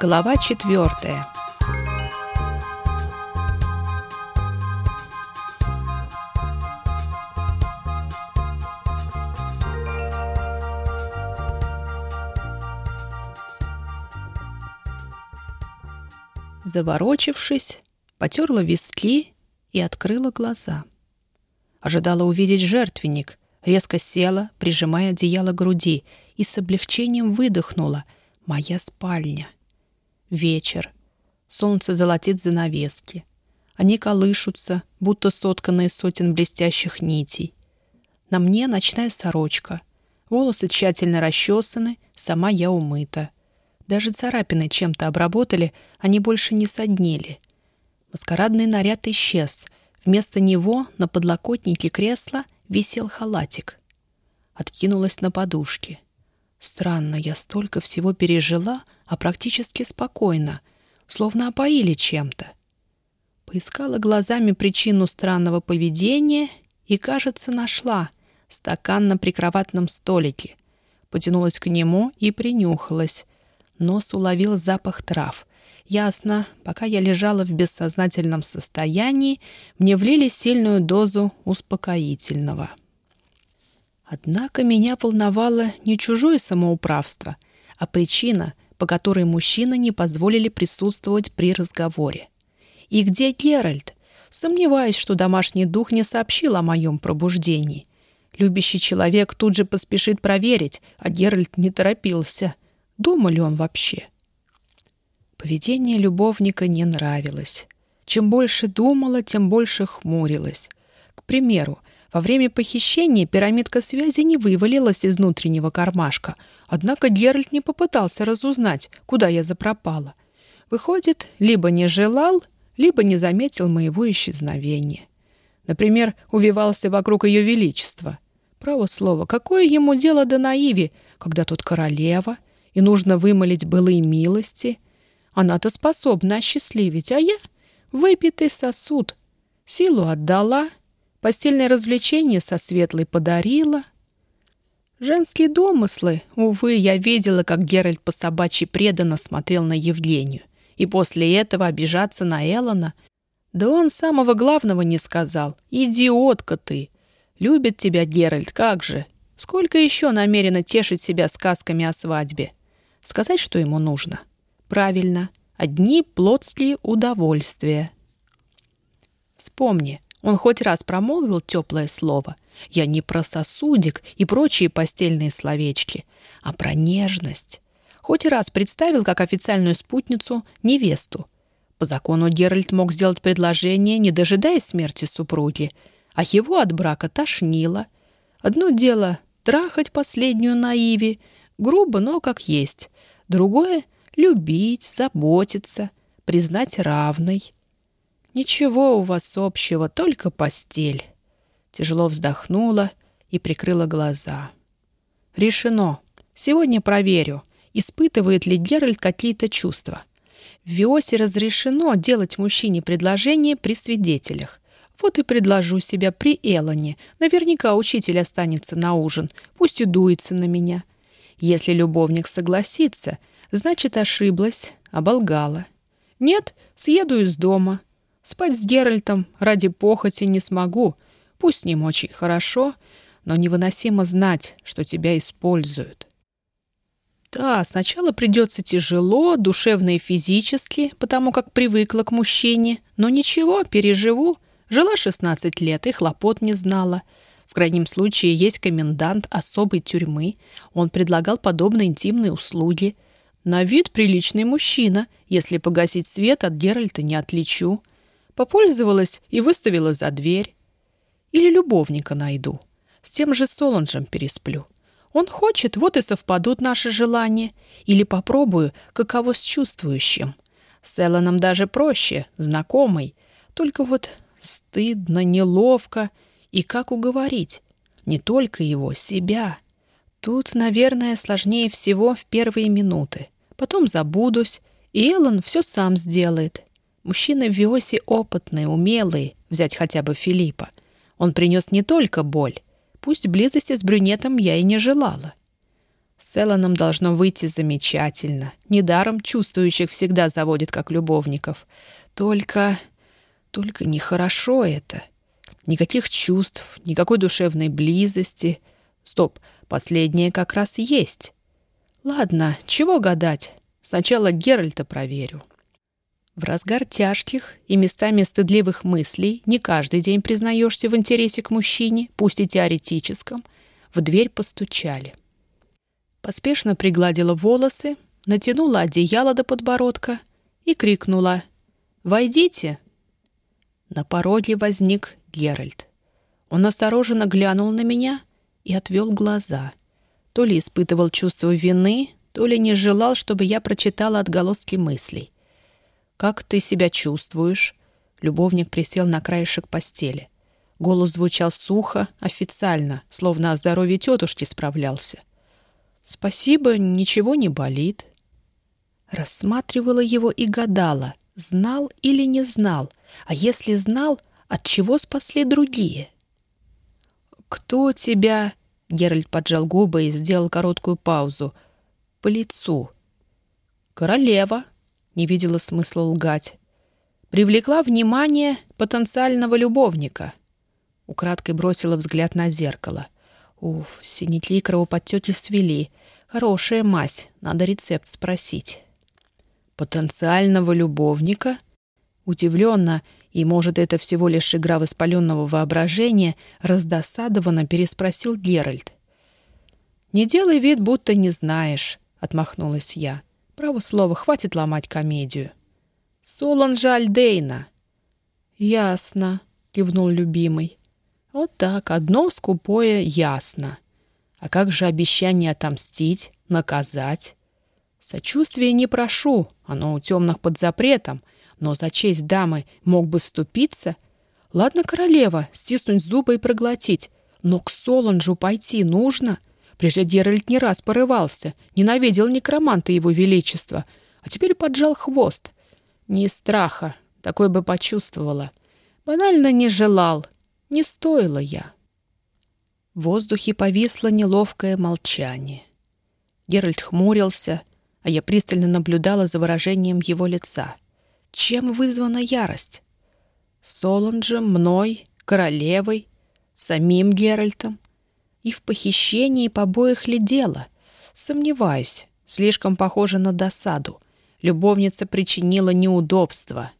Глава четвертая. Заворочившись, потерла виски и открыла глаза. Ожидала увидеть жертвенник, резко села, прижимая одеяло к груди, и с облегчением выдохнула. «Моя спальня». Вечер. Солнце золотит занавески. Они колышутся, будто сотканные сотен блестящих нитей. На мне ночная сорочка. Волосы тщательно расчесаны, сама я умыта. Даже царапины чем-то обработали, они больше не соднили. Маскарадный наряд исчез. Вместо него на подлокотнике кресла висел халатик. Откинулась на подушки. Странно, я столько всего пережила, а практически спокойно, словно опоили чем-то. Поискала глазами причину странного поведения и, кажется, нашла стакан на прикроватном столике. Потянулась к нему и принюхалась. Нос уловил запах трав. Ясно, пока я лежала в бессознательном состоянии, мне влили сильную дозу успокоительного. Однако меня волновало не чужое самоуправство, а причина, по которой мужчины не позволили присутствовать при разговоре. И где Геральт? Сомневаюсь, что домашний дух не сообщил о моем пробуждении. Любящий человек тут же поспешит проверить, а Геральт не торопился. Дома ли он вообще? Поведение любовника не нравилось. Чем больше думала, тем больше хмурилась. К примеру, во время похищения пирамидка связи не вывалилась из внутреннего кармашка, однако Геральт не попытался разузнать, куда я запропала. Выходит, либо не желал, либо не заметил моего исчезновения. Например, увивался вокруг ее величества. Право слово, какое ему дело до наиви, когда тут королева, и нужно вымолить былые милости? Она-то способна осчастливить, а я — выпитый сосуд. Силу отдала — Постельное развлечение со Светлой подарила. Женские домыслы. Увы, я видела, как Геральт по собачьи преданно смотрел на Евгению. И после этого обижаться на Эллона. Да он самого главного не сказал. «Идиотка ты!» Любит тебя Геральт, как же? Сколько еще намерена тешить себя сказками о свадьбе? Сказать, что ему нужно? Правильно. Одни плотские удовольствия. Вспомни, он хоть раз промолвил теплое слово. Я не про сосудик и прочие постельные словечки, а про нежность. Хоть раз представил как официальную спутницу невесту. По закону Геральт мог сделать предложение, не дожидаясь смерти супруги, а его от брака тошнило. Одно дело — трахать последнюю наиви, грубо, но как есть. Другое — любить, заботиться, признать равной. «Ничего у вас общего, только постель». Тяжело вздохнула и прикрыла глаза. «Решено. Сегодня проверю, испытывает ли Геральт какие-то чувства. В Виосе разрешено делать мужчине предложение при свидетелях. Вот и предложу себя при Элоне. Наверняка учитель останется на ужин, пусть и дуется на меня. Если любовник согласится, значит, ошиблась, оболгала. Нет, съеду из дома, Спать с Геральтом ради похоти не смогу. Пусть с ним очень хорошо, но невыносимо знать, что тебя используют. Да, сначала придется тяжело, душевно и физически, потому как привыкла к мужчине, но ничего, переживу. Жила 16 лет и хлопот не знала. В крайнем случае есть комендант особой тюрьмы. Он предлагал подобные интимные услуги. На вид приличный мужчина. Если погасить свет, от Геральта не отличу. Попользовалась и выставила за дверь. Или любовника найду. С тем же Соланжем пересплю. Он хочет, вот и совпадут наши желания. Или попробую, каково с чувствующим. С Элланом даже проще, знакомый. Только вот стыдно, неловко. И как уговорить? Не только его, себя. Тут, наверное, сложнее всего в первые минуты. Потом забудусь, и Эллен все сам сделает. Мужчины в Виосе опытные, умелые, взять хотя бы Филиппа. Он принес не только боль. Пусть близости с брюнетом я и не желала. С Селаном должно выйти замечательно. Недаром чувствующих всегда заводит как любовников. Только... только нехорошо это. Никаких чувств, никакой душевной близости. Стоп, последнее как раз есть. Ладно, чего гадать. Сначала Геральта проверю. В разгар тяжких и местами стыдливых мыслей не каждый день признаешься в интересе к мужчине, пусть и теоретическом, в дверь постучали. Поспешно пригладила волосы, натянула одеяло до подбородка и крикнула «Войдите!». На пороге возник Геральт. Он осторожно глянул на меня и отвел глаза. То ли испытывал чувство вины, то ли не желал, чтобы я прочитала отголоски мыслей. «Как ты себя чувствуешь?» Любовник присел на краешек постели. Голос звучал сухо, официально, словно о здоровье тетушки справлялся. «Спасибо, ничего не болит». Рассматривала его и гадала, знал или не знал, а если знал, от чего спасли другие. «Кто тебя...» — Геральт поджал губы и сделал короткую паузу. «По лицу». «Королева», — не видела смысла лгать. «Привлекла внимание потенциального любовника». Украдкой бросила взгляд на зеркало. Уф, синяки и кровоподтеки свели. Хорошая мазь, надо рецепт спросить. Потенциального любовника? Удивленно, и, может, это всего лишь игра воспаленного воображения, раздосадованно переспросил Геральт. «Не делай вид, будто не знаешь», — отмахнулась я. «Право слово, хватит ломать комедию». «Солон жаль Дейна». «Ясно», — кивнул любимый. Вот так, одно скупое ясно. А как же обещание отомстить, наказать? Сочувствия не прошу, оно у темных под запретом, но за честь дамы мог бы ступиться. Ладно, королева, стиснуть зубы и проглотить, но к Соланжу пойти нужно. Прежде Геральт не раз порывался, ненавидел некроманта его величества, а теперь поджал хвост. Не страха, такой бы почувствовала. Банально не желал, не стоила я. В воздухе повисло неловкое молчание. Геральт хмурился, а я пристально наблюдала за выражением его лица. Чем вызвана ярость? Солонжем, мной, королевой, самим Геральтом? И в похищении побоих ли дело? Сомневаюсь, слишком похоже на досаду. Любовница причинила неудобства.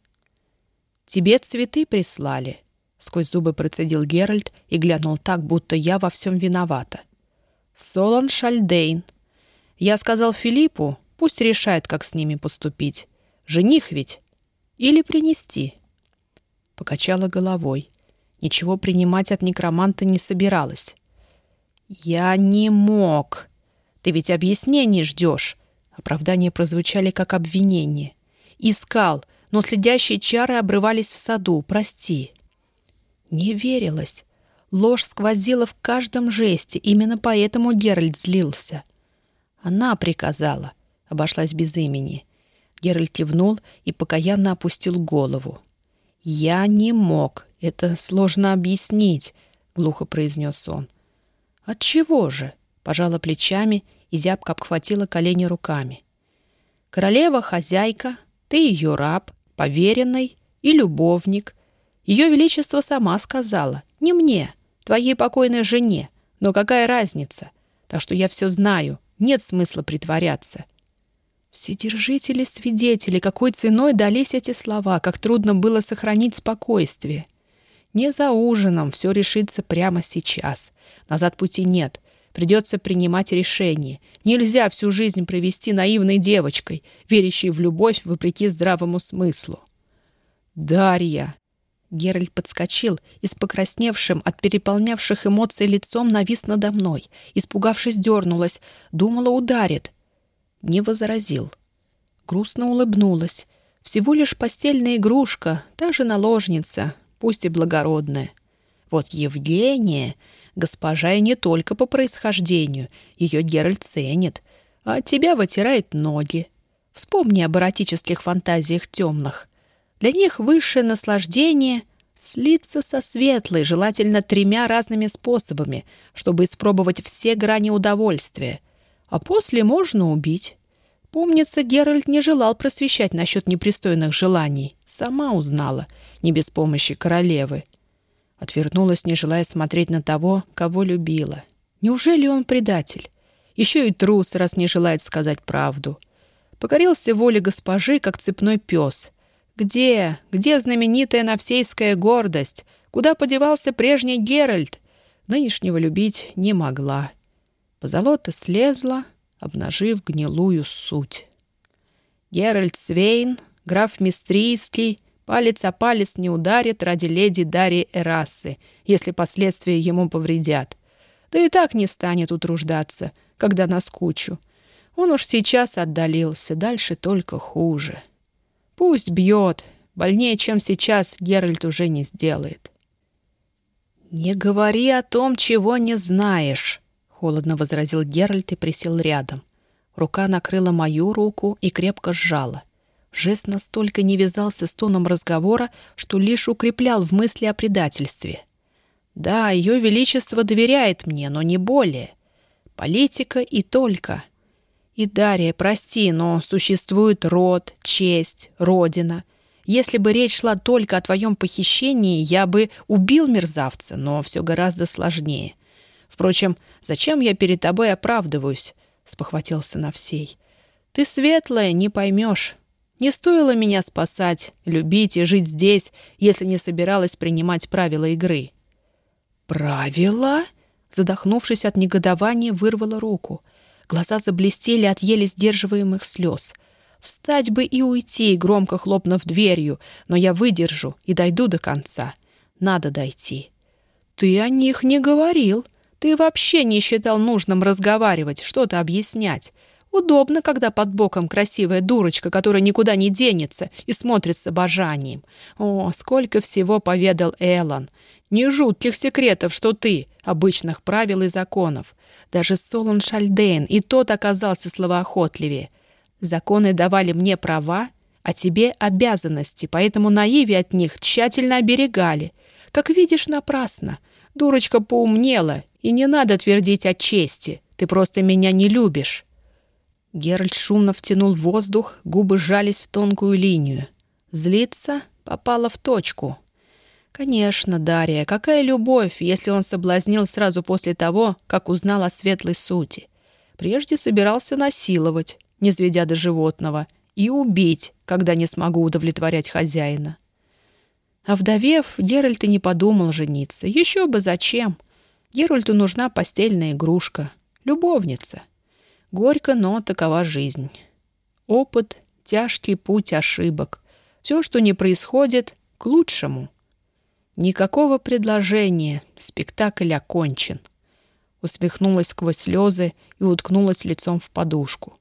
«Тебе цветы прислали», Сквозь зубы процедил Геральт и глянул так, будто я во всем виновата. «Солон Шальдейн. Я сказал Филиппу, пусть решает, как с ними поступить. Жених ведь. Или принести». Покачала головой. Ничего принимать от некроманта не собиралась. «Я не мог. Ты ведь объяснений ждешь». Оправдания прозвучали как обвинение. «Искал, но следящие чары обрывались в саду. Прости». Не верилось. Ложь сквозила в каждом жесте, именно поэтому Геральт злился. Она приказала, обошлась без имени. Геральт кивнул и покаянно опустил голову. «Я не мог, это сложно объяснить», — глухо произнес он. «Отчего же?» — пожала плечами и зябко обхватила колени руками. «Королева — хозяйка, ты ее раб, поверенный и любовник, ее Величество сама сказала. Не мне, твоей покойной жене. Но какая разница? Так что я все знаю. Нет смысла притворяться. Вседержители-свидетели, какой ценой дались эти слова, как трудно было сохранить спокойствие. Не за ужином, все решится прямо сейчас. Назад пути нет. Придется принимать решение. Нельзя всю жизнь провести наивной девочкой, верящей в любовь вопреки здравому смыслу. «Дарья!» Геральт подскочил и с покрасневшим от переполнявших эмоций лицом навис надо мной. Испугавшись, дернулась. Думала, ударит. Не возразил. Грустно улыбнулась. Всего лишь постельная игрушка, та же наложница, пусть и благородная. Вот Евгения, госпожа и не только по происхождению, ее Геральт ценит, а тебя вытирает ноги. Вспомни об эротических фантазиях темных. Для них высшее наслаждение — слиться со светлой, желательно тремя разными способами, чтобы испробовать все грани удовольствия. а после можно убить. Помнится, Геральт не желал просвещать насчет непристойных желаний. Сама узнала, не без помощи королевы. Отвернулась, не желая смотреть на того, кого любила. Неужели он предатель? Еще и трус, раз не желает сказать правду. Покорился воле госпожи, как цепной пес. Где, где знаменитая навсейская гордость? Куда подевался прежний Геральт? Нынешнего любить не могла. Позолота слезла, обнажив гнилую суть. Геральт Свейн, граф Мистрийский, палец о палец не ударит ради леди Дарьи Эрасы, если последствия ему повредят. Да и так не станет утруждаться, когда наскучу. Он уж сейчас отдалился, дальше только хуже. Пусть бьет, больнее, чем сейчас, Геральт уже не сделает. «Не говори о том, чего не знаешь», холодно возразил Геральт и присел рядом. Рука накрыла мою руку и крепко сжала. Жест настолько не вязался с тоном разговора, что лишь укреплял в мысли о предательстве. Да, ее величество доверяет мне, но не более. Политика и только. И, Дарья, прости, но существует род, честь, родина. Если бы речь шла только о твоем похищении, я бы убил мерзавца, но все гораздо сложнее — Впрочем, зачем я перед тобой оправдываюсь?» — спохватился Навсей. «Ты светлая, не поймешь. Не стоило меня спасать, любить и жить здесь, если не собиралась принимать правила игры». «Правила?» Задохнувшись от негодования, вырвала руку. Глаза заблестели от еле сдерживаемых слез. Встать бы и уйти, громко хлопнув дверью, но я выдержу и дойду до конца. Надо дойти. «Ты о них не говорил», ты вообще не считал нужным разговаривать, что-то объяснять. Удобно, когда под боком красивая дурочка, которая никуда не денется и смотрит с обожанием. О, сколько всего поведал Эллен. Не жутких секретов, что ты, обычных правил и законов. Даже Солон Шальдейн и тот оказался словоохотливее. Законы давали мне права, а тебе обязанности, поэтому наиви от них тщательно оберегали. Как видишь, напрасно. Дурочка поумнела и не надо твердить о чести. Ты просто меня не любишь». Геральт шумно втянул воздух, губы сжались в тонкую линию. Злиться попала в точку. Конечно, Дарья, какая любовь, если он соблазнил сразу после того, как узнал о светлой сути. Прежде собирался насиловать, не сведя до животного, и убить, когда не смогу удовлетворять хозяина. А вдовев, Геральт и не подумал жениться. Еще бы зачем? Геральту нужна постельная игрушка, любовница. Горько, но такова жизнь. Опыт, тяжкий путь ошибок. Все, что не происходит, к лучшему. Никакого предложения, спектакль окончен. Усмехнулась сквозь слезы и уткнулась лицом в подушку.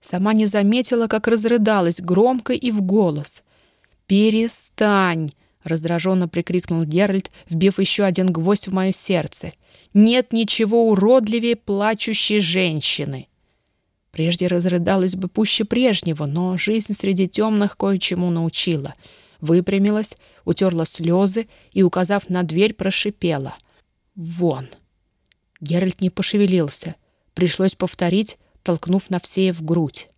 Сама не заметила, как разрыдалась громко и в голос. «Перестань!» — раздраженно прикрикнул Геральт, вбив еще один гвоздь в мое сердце. «Нет ничего уродливее плачущей женщины!» Прежде разрыдалась бы пуще прежнего, но жизнь среди темных кое-чему научила. Выпрямилась, утерла слезы и, указав на дверь, прошипела. «Вон!» Геральт не пошевелился. Пришлось повторить, толкнув Навсея в грудь.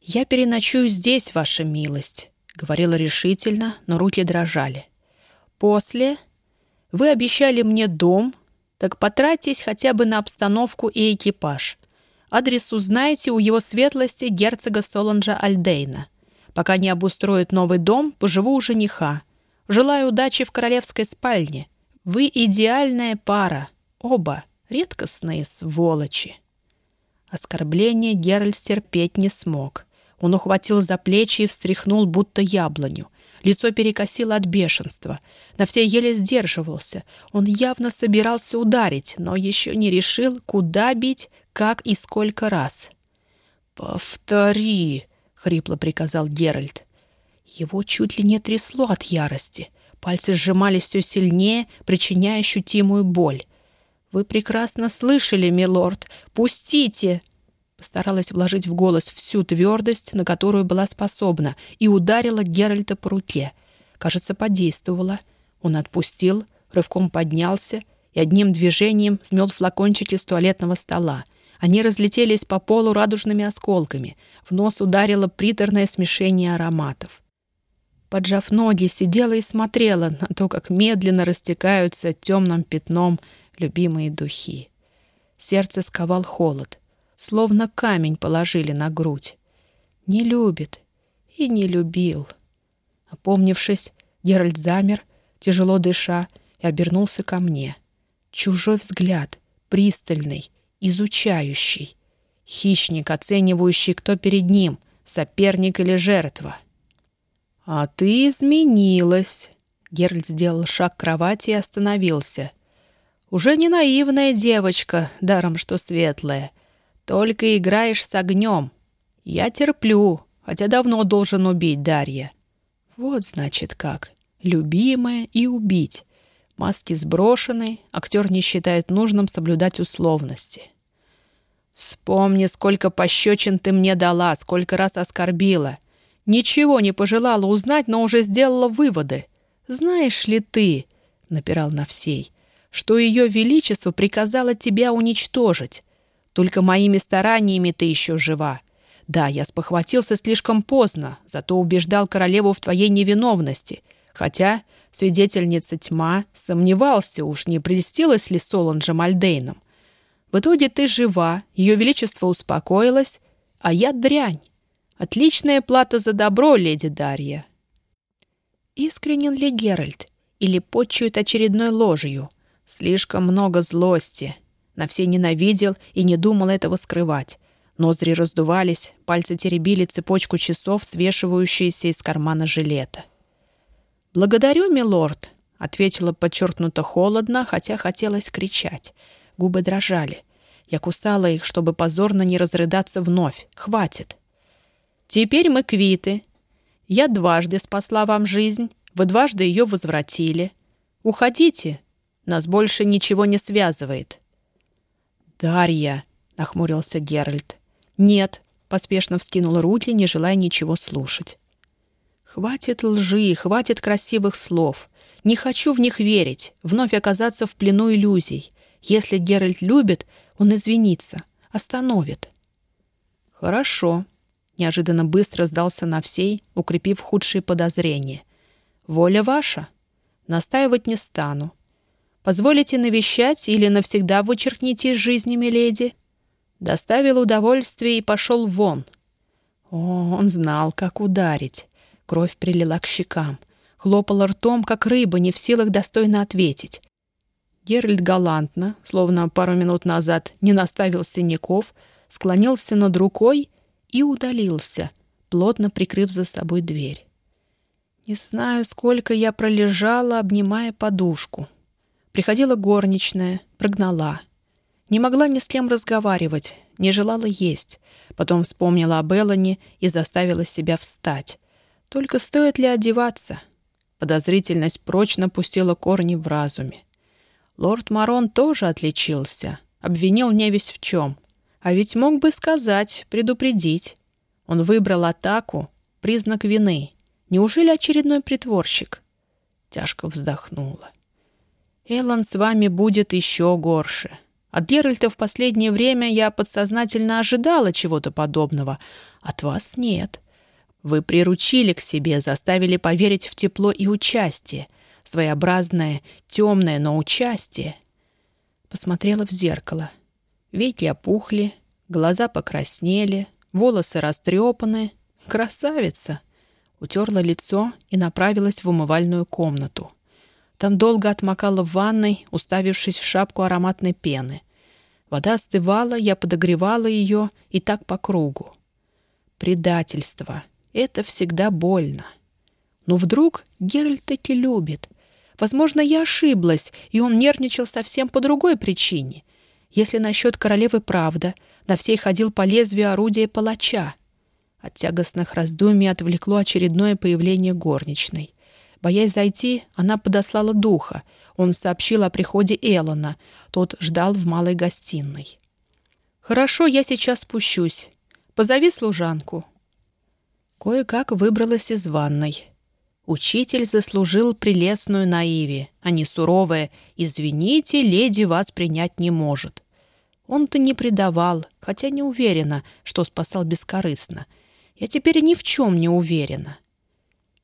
«Я переночую здесь, ваша милость». — говорила решительно, но руки дрожали. «После вы обещали мне дом, так потратьтесь хотя бы на обстановку и экипаж. Адрес узнаете у его светлости герцога Соланджа Альдейна. Пока не обустроит новый дом, поживу у жениха. Желаю удачи в королевской спальне. Вы идеальная пара. Оба редкостные сволочи». Оскорбление Геральт терпеть не смог — он ухватил за плечи и встряхнул, будто яблоню. Лицо перекосило от бешенства. На все еле сдерживался. Он явно собирался ударить, но еще не решил, куда бить, как и сколько раз. «Повтори!» — хрипло приказал Геральт. Его чуть ли не трясло от ярости. Пальцы сжимались все сильнее, причиняя ощутимую боль. «Вы прекрасно слышали, милорд! Пустите!» Постаралась вложить в голос всю твердость, на которую была способна, и ударила Геральта по руке. Кажется, подействовала. Он отпустил, рывком поднялся и одним движением смел флакончики с туалетного стола. Они разлетелись по полу радужными осколками. В нос ударило приторное смешение ароматов. Поджав ноги, сидела и смотрела на то, как медленно растекаются темным пятном любимые духи. Сердце сковал холод, словно камень положили на грудь. Не любит и не любил. Опомнившись, Геральт замер, тяжело дыша, и обернулся ко мне. Чужой взгляд, пристальный, изучающий. Хищник, оценивающий, кто перед ним, соперник или жертва. «А ты изменилась!» Геральт сделал шаг к кровати и остановился. «Уже не наивная девочка, даром что светлая. Только играешь с огнем. Я терплю, хотя давно должен убить Дарья». «Вот, значит, как. Любимая и убить. Маски сброшены, актер не считает нужным соблюдать условности. «Вспомни, сколько пощечин ты мне дала, сколько раз оскорбила. Ничего не пожелала узнать, но уже сделала выводы. Знаешь ли ты, — напирал на всей, — что ее величество приказало тебя уничтожить? Только моими стараниями ты еще жива. Да, я спохватился слишком поздно, зато убеждал королеву в твоей невиновности, хотя свидетельница тьма сомневался, уж не прельстилась ли Соланжа Мальдейном. В итоге ты жива, ее величество успокоилось, а я дрянь. Отличная плата за добро, леди Дарья. Искренен ли Геральт или почует очередной ложью? Слишком много злости. На все ненавидел и не думал этого скрывать. Ноздри раздувались, пальцы теребили цепочку часов, свешивающиеся из кармана жилета. «Благодарю, милорд», — ответила подчеркнуто холодно, хотя хотелось кричать. Губы дрожали. Я кусала их, чтобы позорно не разрыдаться вновь. «Хватит». «Теперь мы квиты. Я дважды спасла вам жизнь, вы дважды ее возвратили. Уходите, нас больше ничего не связывает». «Дарья», — нахмурился Геральт. «Нет», — поспешно вскинула руки, не желая ничего слушать. Хватит лжи, хватит красивых слов. Не хочу в них верить, вновь оказаться в плену иллюзий. Если Геральт любит, он извинится, остановит. Хорошо. Неожиданно быстро сдался на всей, укрепив худшие подозрения. Воля ваша. Настаивать не стану. Позволите навещать или навсегда вычеркните из жизни, миледи? Доставил удовольствие и пошел вон. О, он знал, как ударить. Кровь прилила к щекам. Хлопала ртом, как рыба, не в силах достойно ответить. Геральт галантно, словно пару минут назад не наставил синяков, склонился над рукой и удалился, плотно прикрыв за собой дверь. Не знаю, сколько я пролежала, обнимая подушку. Приходила горничная, прогнала. Не могла ни с кем разговаривать, не желала есть. Потом вспомнила об Эллоне и заставила себя встать. Только стоит ли одеваться? Подозрительность прочно пустила корни в разуме. Лорд Марон тоже отличился, обвинил не весь в чем. А ведь мог бы сказать, предупредить. Он выбрал атаку, признак вины. Неужели очередной притворщик? Тяжко вздохнула. Эллен с вами будет еще горше. От Геральта в последнее время я подсознательно ожидала чего-то подобного. От вас нет. Вы приручили к себе, заставили поверить в тепло и участие. Своеобразное, темное, но участие. Посмотрела в зеркало. Веки опухли, глаза покраснели, волосы растрепаны. Красавица! Утерла лицо и направилась в умывальную комнату. Там долго отмокала в ванной, уставившись в шапку ароматной пены. Вода остывала, я подогревала ее, и так по кругу. Предательство. Это всегда больно. Но вдруг Геральт таки любит. Возможно, я ошиблась, и он нервничал совсем по другой причине. Если насчет королевы правда, на всей ходил по лезвию орудия палача. От тягостных раздумий отвлекло очередное появление горничной. Боясь зайти, она подослала духа. Он сообщил о приходе Эллона. Тот ждал в малой гостиной. «Хорошо, я сейчас спущусь. Позови служанку», Кое-как выбралась из ванной. Учитель заслужил прелестную наиве, а не суровое «Извините, леди вас принять не может». Он-то не предавал, хотя не уверена, что спасал бескорыстно. Я теперь ни в чем не уверена.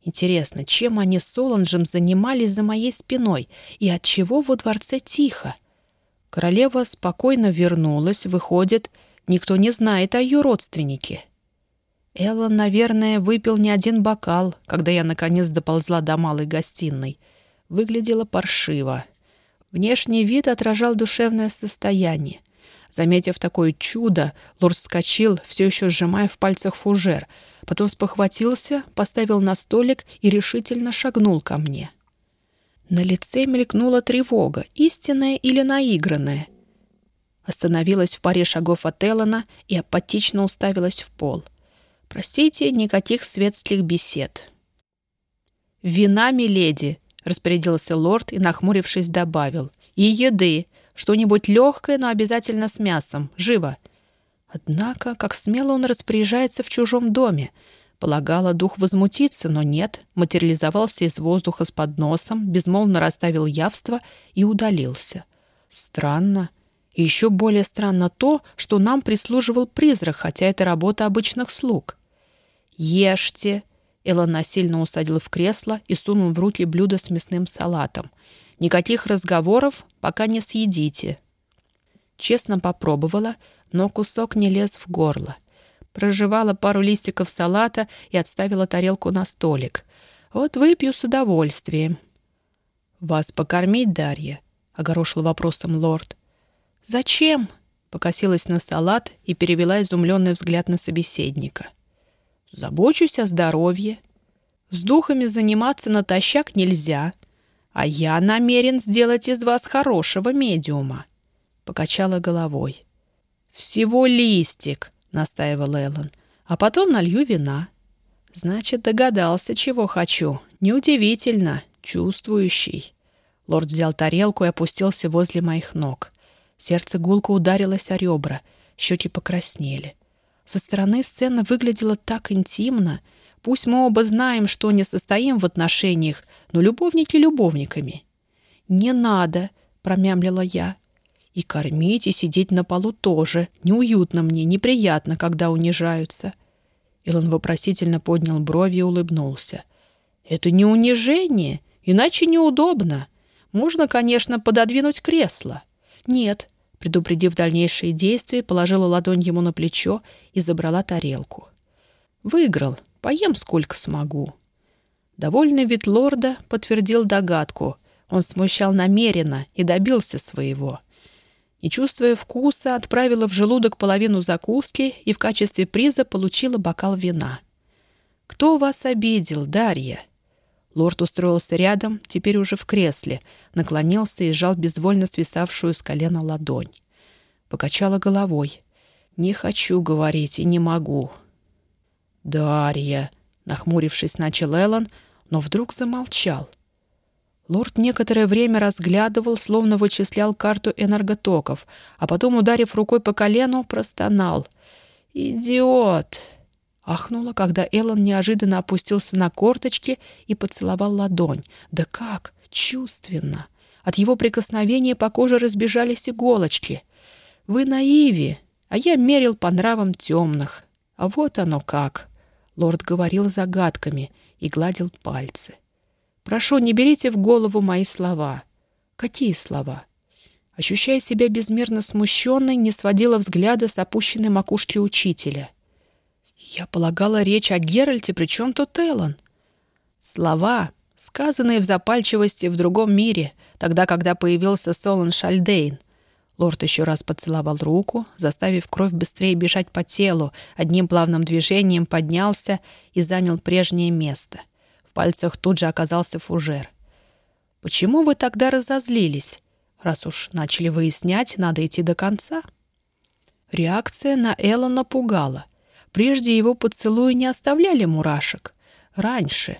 Интересно, чем они с Соланжем занимались за моей спиной и от чего во дворце тихо? Королева спокойно вернулась, выходит, никто не знает о ее родственнике. Эллен, наверное, выпил не один бокал, когда я наконец доползла до малой гостиной. Выглядела паршиво. Внешний вид отражал душевное состояние. Заметив такое чудо, лорд вскочил, все еще сжимая в пальцах фужер, потом спохватился, поставил на столик и решительно шагнул ко мне. На лице мелькнула тревога, истинная или наигранная. Остановилась в паре шагов от Эллона и апатично уставилась в пол. «Простите, никаких светских бесед». «Вина, миледи!» — распорядился лорд и, нахмурившись, добавил. «И еды. Что-нибудь легкое, но обязательно с мясом. Живо!» Однако, как смело он распоряжается в чужом доме. Полагала, дух возмутиться, но нет. Материализовался из воздуха с подносом, безмолвно расставил явство и удалился. Странно. И еще более странно то, что нам прислуживал призрак, хотя это работа обычных слуг. «Ешьте!» Эллен насильно усадил в кресло и сунул в руки блюдо с мясным салатом. Никаких разговоров, пока не съедите. Честно попробовала, но кусок не лез в горло. Прожевала пару листиков салата и отставила тарелку на столик. Вот выпью с удовольствием. «Вас покормить, Дарья?» — огорошил вопросом лорд. «Зачем?» — покосилась на салат и перевела изумленный взгляд на собеседника. «Забочусь о здоровье. С духами заниматься натощак нельзя, а я намерен сделать из вас хорошего медиума. Покачала головой. Всего листик, настаивал Эллен, а потом налью вина. Значит, догадался, чего хочу. Неудивительно, чувствующий. Лорд взял тарелку и опустился возле моих ног. Сердце гулко ударилось о ребра, щеки покраснели. Со стороны сцена выглядела так интимно — Пусть мы оба знаем, что не состоим в отношениях, но любовники любовниками. «Не надо», — промямлила я. «И кормить, и сидеть на полу тоже. Неуютно мне, неприятно, когда унижаются». Илон вопросительно поднял брови и улыбнулся. «Это не унижение, иначе неудобно. Можно, конечно, пододвинуть кресло». «Нет», — предупредив дальнейшие действия, положила ладонь ему на плечо и забрала тарелку. «Выиграл, Поем сколько смогу». Довольный вид лорда подтвердил догадку. Он смущал намеренно и добился своего. Не чувствуя вкуса, отправила в желудок половину закуски и в качестве приза получила бокал вина. «Кто вас обидел, Дарья?» Лорд устроился рядом, теперь уже в кресле, наклонился и сжал безвольно свисавшую с колена ладонь. Покачала головой. «Не хочу говорить и не могу. «Дарья!» — нахмурившись, начал Эллен, но вдруг замолчал. Лорд некоторое время разглядывал, словно вычислял карту энерготоков, а потом, ударив рукой по колену, простонал. «Идиот!» Ахнула, когда Эллен неожиданно опустился на корточки и поцеловал ладонь. «Да как? Чувственно!» От его прикосновения по коже разбежались иголочки. «Вы наиви, а я мерил по нравам темных. А вот оно как!» Лорд говорил загадками и гладил пальцы. «Прошу, не берите в голову мои слова». «Какие слова?» Ощущая себя безмерно смущенной, не сводила взгляда с опущенной макушки учителя. «Я полагала речь о Геральте, причем тут Эллен». «Слова, сказанные в запальчивости в другом мире, тогда, когда появился Солон Шальдейн. Лорд еще раз поцеловал руку, заставив кровь быстрее бежать по телу, одним плавным движением поднялся и занял прежнее место. В пальцах тут же оказался фужер. «Почему вы тогда разозлились? Раз уж начали выяснять, надо идти до конца». Реакция на Элла напугала. Прежде его поцелуи не оставляли мурашек. Раньше.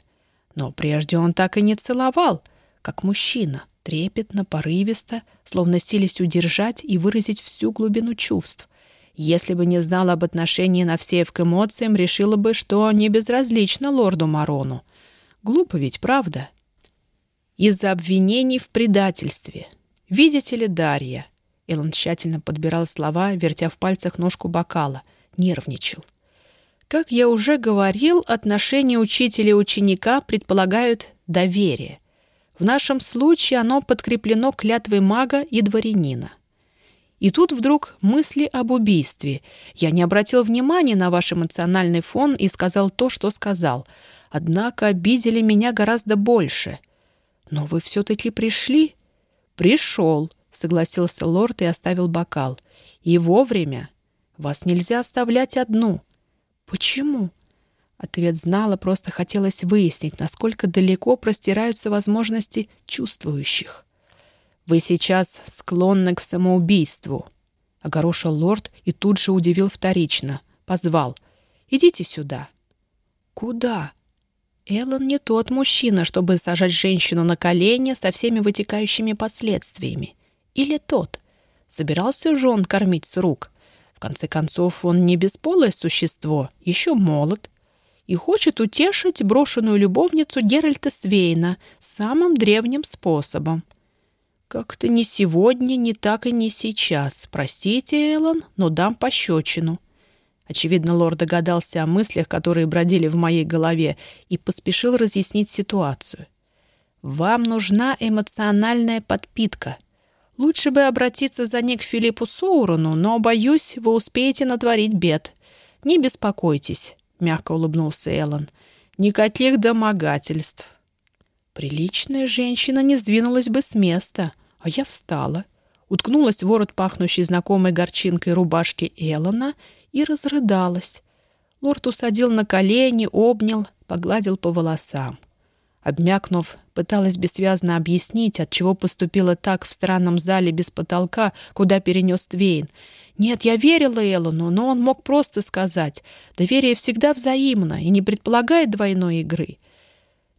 Но прежде он так и не целовал, как мужчина трепетно, порывисто, словно сились удержать и выразить всю глубину чувств. Если бы не знала об отношении Навсеев к эмоциям, решила бы, что не безразлично лорду Марону. Глупо ведь, правда? Из-за обвинений в предательстве. Видите ли, Дарья, Эллен тщательно подбирал слова, вертя в пальцах ножку бокала. Нервничал. Как я уже говорил, отношения учителя и ученика предполагают доверие. В нашем случае оно подкреплено клятвой мага и дворянина. И тут вдруг мысли об убийстве. Я не обратил внимания на ваш эмоциональный фон и сказал то, что сказал. Однако обидели меня гораздо больше. Но вы все-таки пришли? Пришел, согласился лорд и оставил бокал. И вовремя. Вас нельзя оставлять одну. Почему? Ответ знала, просто хотелось выяснить, насколько далеко простираются возможности чувствующих. «Вы сейчас склонны к самоубийству», — огорошил лорд и тут же удивил вторично. Позвал. «Идите сюда». «Куда?» Эллен не тот мужчина, чтобы сажать женщину на колени со всеми вытекающими последствиями. Или тот. Собирался же он кормить с рук. В конце концов, он не бесполое существо, еще молод. И хочет утешить брошенную любовницу Геральта Свейна самым древним способом — «Как-то не сегодня, не так и не сейчас. Простите, Эллен, но дам пощечину». Очевидно, лорд догадался о мыслях, которые бродили в моей голове, и поспешил разъяснить ситуацию. «Вам нужна эмоциональная подпитка. Лучше бы обратиться за ней к Филиппу Соурону, но, боюсь, вы успеете натворить бед. Не беспокойтесь», — мягко улыбнулся Эллен. «Никаких домогательств». Приличная женщина не сдвинулась бы с места, а я встала, уткнулась в ворот пахнущей знакомой горчинкой рубашки Эллона и разрыдалась. Лорд усадил на колени, обнял, погладил по волосам. Обмякнув, пыталась бессвязно объяснить, от чего поступила так в странном зале без потолка, куда перенес Твейн. Нет, я верила Эллону, но он мог просто сказать. Доверие всегда взаимно и не предполагает двойной игры.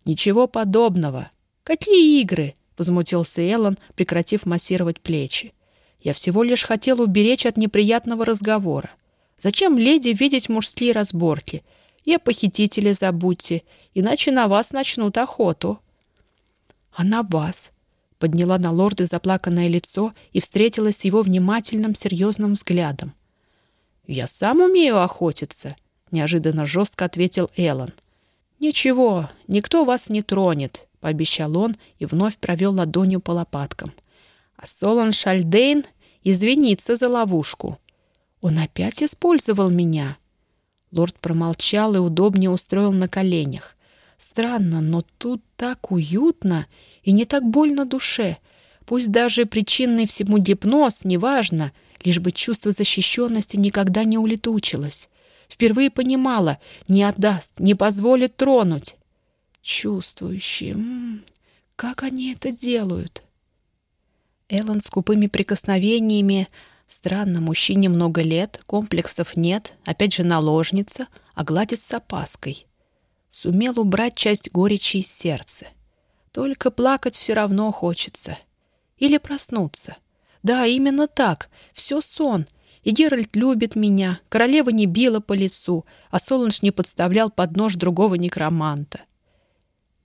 «Ничего подобного. Какие игры?» — возмутился Эллен, прекратив массировать плечи. «Я всего лишь хотел уберечь от неприятного разговора. Зачем леди видеть мужские разборки? И о похитителе забудьте, иначе на вас начнут охоту». «А на вас?» — подняла на лорда заплаканное лицо и встретилась с его внимательным серьезным взглядом. «Я сам умею охотиться», — неожиданно жестко ответил Эллен. — «Ничего, никто вас не тронет», — пообещал он и вновь провел ладонью по лопаткам. А Солон Шальдейн извинится за ловушку. «Он опять использовал меня». Лорд промолчал и удобнее устроил на коленях. Странно, но тут так уютно и не так больно душе. Пусть даже причинный всему гипноз, неважно, лишь бы чувство защищенности никогда не улетучилось. Впервые понимала, не отдаст, не позволит тронуть. Чувствующие. М -м, как они это делают? Эллен с купыми прикосновениями. Странно, мужчине много лет, комплексов нет, опять же наложница, а гладит с опаской. Сумел убрать часть горечи из сердца. Только плакать все равно хочется. Или проснуться. Да, именно так. Все сон — и Геральт любит меня, королева не била по лицу, а Солунж не подставлял под нож другого некроманта.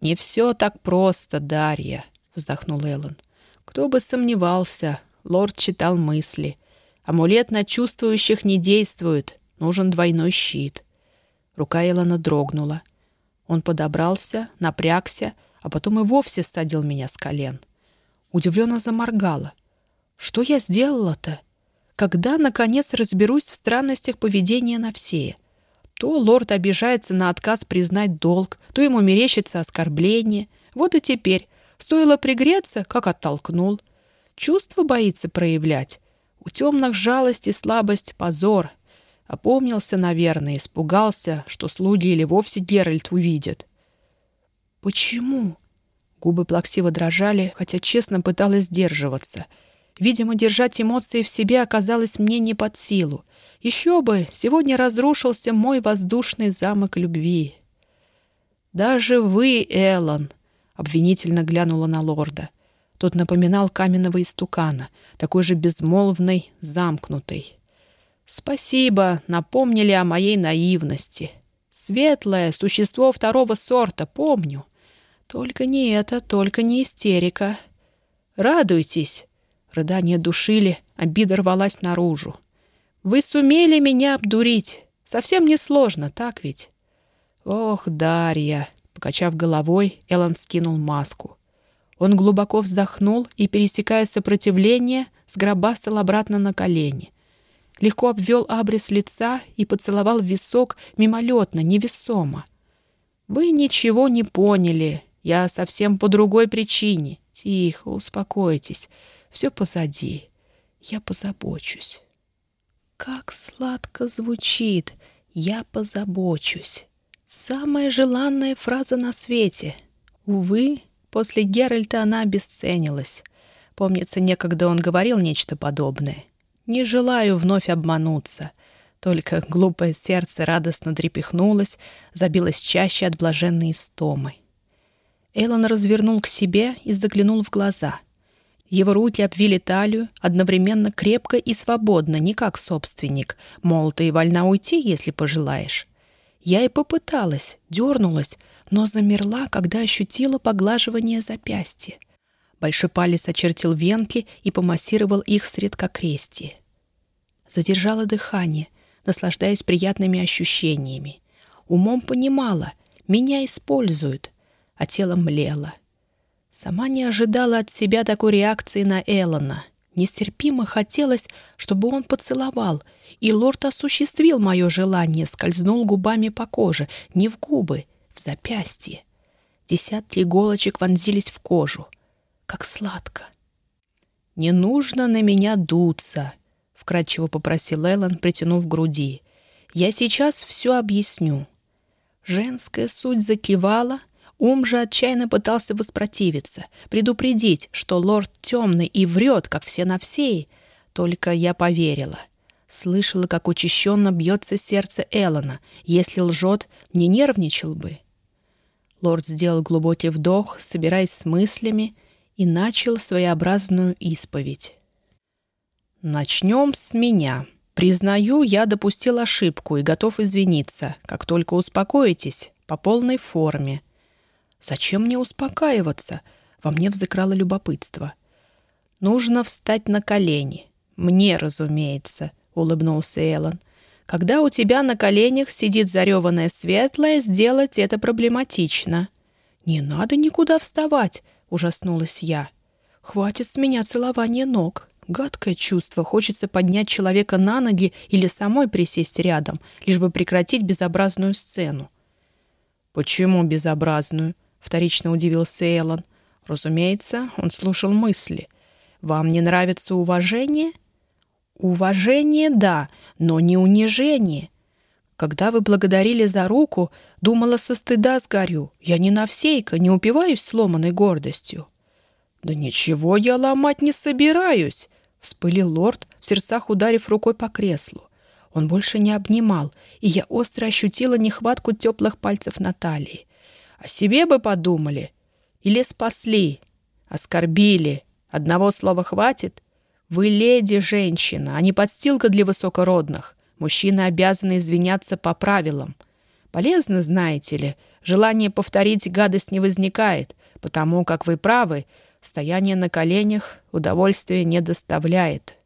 «Не все так просто, Дарья», — вздохнул Эллен. «Кто бы сомневался, лорд читал мысли. Амулет на чувствующих не действует, нужен двойной щит». Рука Эллена дрогнула. Он подобрался, напрягся, а потом и вовсе садил меня с колен. Удивленно заморгала. «Что я сделала-то?» когда, наконец, разберусь в странностях поведения Навсея. То лорд обижается на отказ признать долг, то ему мерещится оскорбление. Вот и теперь. Стоило пригреться, как оттолкнул. Чувство боится проявлять. У темных жалость и слабость — позор. Опомнился, наверное, испугался, что слуги или вовсе Геральт увидят. «Почему?» Губы плаксиво дрожали, хотя честно пыталась сдерживаться — Видимо, держать эмоции в себе оказалось мне не под силу. Еще бы, сегодня разрушился мой воздушный замок любви. «Даже вы, Эллен!» — обвинительно глянула на лорда. Тот напоминал каменного истукана, такой же безмолвный, замкнутый. «Спасибо, напомнили о моей наивности. Светлое, существо второго сорта, помню. Только не это, только не истерика. Радуйтесь!» Рыдания душили, обида рвалась наружу. «Вы сумели меня обдурить. Совсем несложно, так ведь?» «Ох, Дарья!» Покачав головой, Эллен скинул маску. Он глубоко вздохнул и, пересекая сопротивление, сгробастал обратно на колени. Легко обвел абрис лица и поцеловал висок мимолетно, невесомо. «Вы ничего не поняли. Я совсем по другой причине. Тихо, успокойтесь. Все позади. Я позабочусь». Как сладко звучит «Я позабочусь». Самая желанная фраза на свете. Увы, после Геральта она обесценилась. Помнится, некогда он говорил нечто подобное. «Не желаю вновь обмануться». Только глупое сердце радостно трепехнулось, забилось чаще от блаженной истомы. Эллен развернул к себе и заглянул в глаза. Его руки обвили талию, одновременно крепко и свободно, не как собственник. Мол, ты вольна уйти, если пожелаешь. Я и попыталась, дернулась, но замерла, когда ощутила поглаживание запястья. Большой палец очертил венки и помассировал их с редкокрестия. Задержала дыхание, наслаждаясь приятными ощущениями. Умом понимала, меня используют, а телом млело. Сама не ожидала от себя такой реакции на Эллона. Нестерпимо хотелось, чтобы он поцеловал, и лорд осуществил мое желание, скользнул губами по коже, не в губы, в запястье. Десятки иголочек вонзились в кожу. Как сладко. «Не нужно на меня дуться», — вкратчиво попросил Эллен, притянув груди. «Я сейчас все объясню». Женская суть закивала — Ум же отчаянно пытался воспротивиться, предупредить, что лорд темный и врет, как все на всей. Только я поверила. Слышала, как учащенно бьется сердце Эллона. Если лжет, не нервничал бы. Лорд сделал глубокий вдох, собираясь с мыслями, и начал своеобразную исповедь. «Начнем с меня. Признаю, я допустил ошибку и готов извиниться, как только успокоитесь, по полной форме. Зачем мне успокаиваться? Во мне взыграло любопытство. Нужно встать на колени. Мне, разумеется, улыбнулся Эллен. Когда у тебя на коленях сидит зареванная светлая, сделать это проблематично. Не надо никуда вставать, ужаснулась я. Хватит с меня целования ног. Гадкое чувство. Хочется поднять человека на ноги или самой присесть рядом, лишь бы прекратить безобразную сцену. «Почему безобразную?» вторично удивился Эллен. Разумеется, он слушал мысли. «Вам не нравится уважение?» «Уважение, да, но не унижение. Когда вы благодарили за руку, думала, со стыда сгорю. Я не навсейка, не упиваюсь сломанной гордостью». «Да ничего я ломать не собираюсь», — вспылил лорд, в сердцах ударив рукой по креслу. Он больше не обнимал, и я остро ощутила нехватку теплых пальцев Натальи. О себе бы подумали. Или спасли, оскорбили. Одного слова хватит? Вы леди-женщина, а не подстилка для высокородных. Мужчины обязаны извиняться по правилам. Полезно, знаете ли, желание повторить гадость не возникает, потому как вы правы, стояние на коленях удовольствия не доставляет.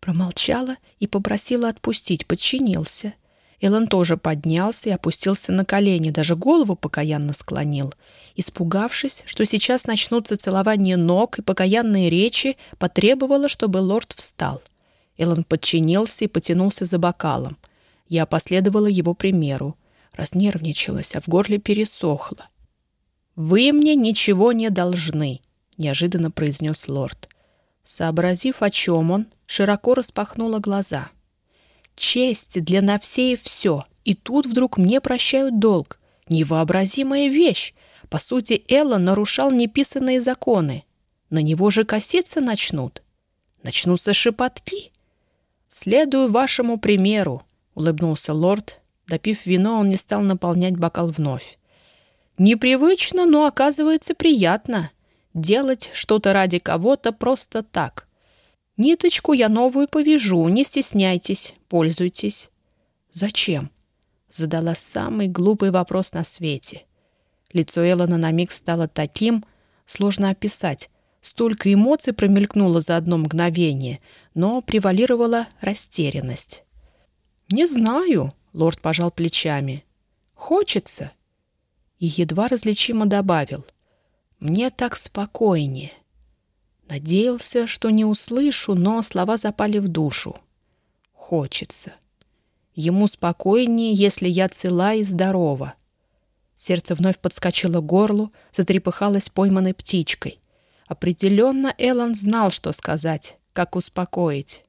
Промолчала и попросила отпустить, подчинился — Эллен тоже поднялся и опустился на колени, даже голову покаянно склонил. Испугавшись, что сейчас начнутся целования ног и покаянные речи, потребовала, чтобы лорд встал. Эллен подчинился и потянулся за бокалом. Я последовала его примеру. Разнервничалась, а в горле пересохло. «Вы мне ничего не должны», — неожиданно произнес лорд. Сообразив, о чем он, широко распахнула глаза — Честь для Навсеев все. И тут вдруг мне прощают долг. Невообразимая вещь. По сути, Элла нарушал неписанные законы. На него же коситься начнут. Начнутся шепотки. «Следую вашему примеру», — улыбнулся лорд. Допив вино, он не стал наполнять бокал вновь. «Непривычно, но оказывается приятно. Делать что-то ради кого-то просто так. Ниточку я новую повяжу, не стесняйтесь, пользуйтесь. Зачем? Задала самый глупый вопрос на свете. Лицо Эллона на миг стало таким, сложно описать, Столько эмоций промелькнуло за одно мгновение, но превалировала растерянность. «Не знаю», — лорд пожал плечами. «Хочется». И едва различимо добавил. «Мне так спокойнее». Надеялся, что не услышу, но слова запали в душу. «Хочется». Ему спокойнее, если я цела и здорова. Сердце вновь подскочило к горлу, затрепыхалось пойманной птичкой. Определенно Эллен знал, что сказать, как успокоить.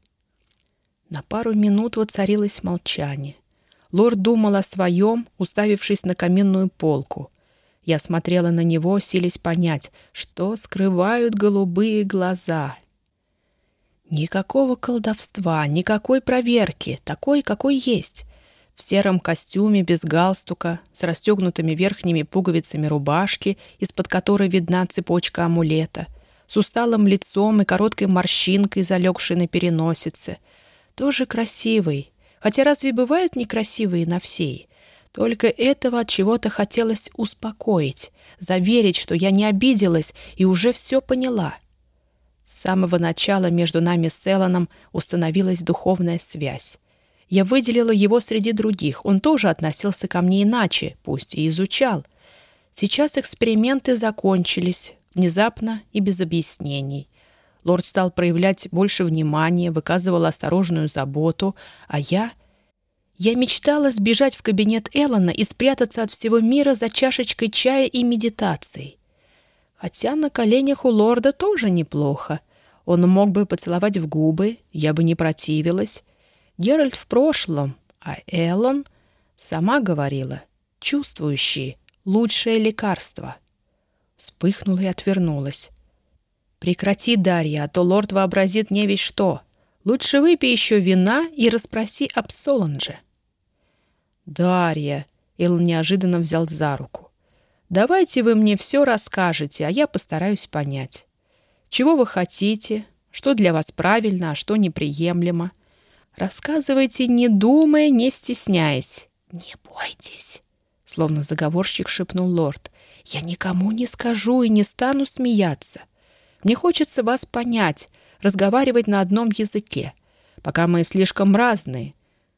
На пару минут воцарилось молчание. Лорд думал о своем, уставившись на каминную полку. Я смотрела на него, силясь понять, что скрывают голубые глаза. Никакого колдовства, никакой проверки, такой, какой есть. В сером костюме, без галстука, с расстегнутыми верхними пуговицами рубашки, из-под которой видна цепочка амулета, с усталым лицом и короткой морщинкой, залегшей на переносице. Тоже красивый, хотя разве бывают некрасивые на всей? Только этого от чего-то хотелось успокоить, заверить, что я не обиделась и уже все поняла. С самого начала между нами с Элланом установилась духовная связь. Я выделила его среди других. Он тоже относился ко мне иначе, пусть и изучал. Сейчас эксперименты закончились, внезапно и без объяснений. Лорд стал проявлять больше внимания, выказывал осторожную заботу, а я... Я мечтала сбежать в кабинет Эллона и спрятаться от всего мира за чашечкой чая и медитацией. Хотя на коленях у лорда тоже неплохо. Он мог бы поцеловать в губы, я бы не противилась. Геральт в прошлом, а Эллон сама говорила, чувствующие — лучшее лекарство. Вспыхнула и отвернулась. «Прекрати, Дарья, а то лорд вообразит не весь что. Лучше выпей еще вина и расспроси об Соланже». «Дарья!» — Эллон неожиданно взял за руку. «Давайте вы мне все расскажете, а я постараюсь понять. Чего вы хотите, что для вас правильно, а что неприемлемо. Рассказывайте, не думая, не стесняясь. «Не бойтесь», — словно заговорщик шепнул лорд. «Я никому не скажу и не стану смеяться. Мне хочется вас понять, разговаривать на одном языке, пока мы слишком разные.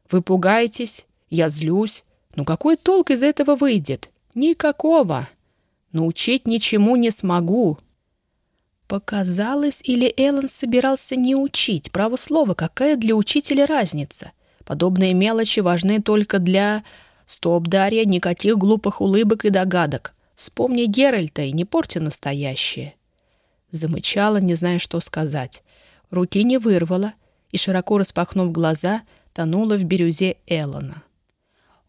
Вы пугаетесь, я злюсь. Ну какой толк из этого выйдет? Никакого. Научить ничему не смогу, Показалось, или Эллен собирался не учить? Право слово, какая для учителя разница? Подобные мелочи важны только для... Стоп, Дарья, никаких глупых улыбок и догадок. Вспомни Геральта и не порти настоящее. Замычала, не зная, что сказать. Руки не вырвала и, широко распахнув глаза, тонула в бирюзе Эллона.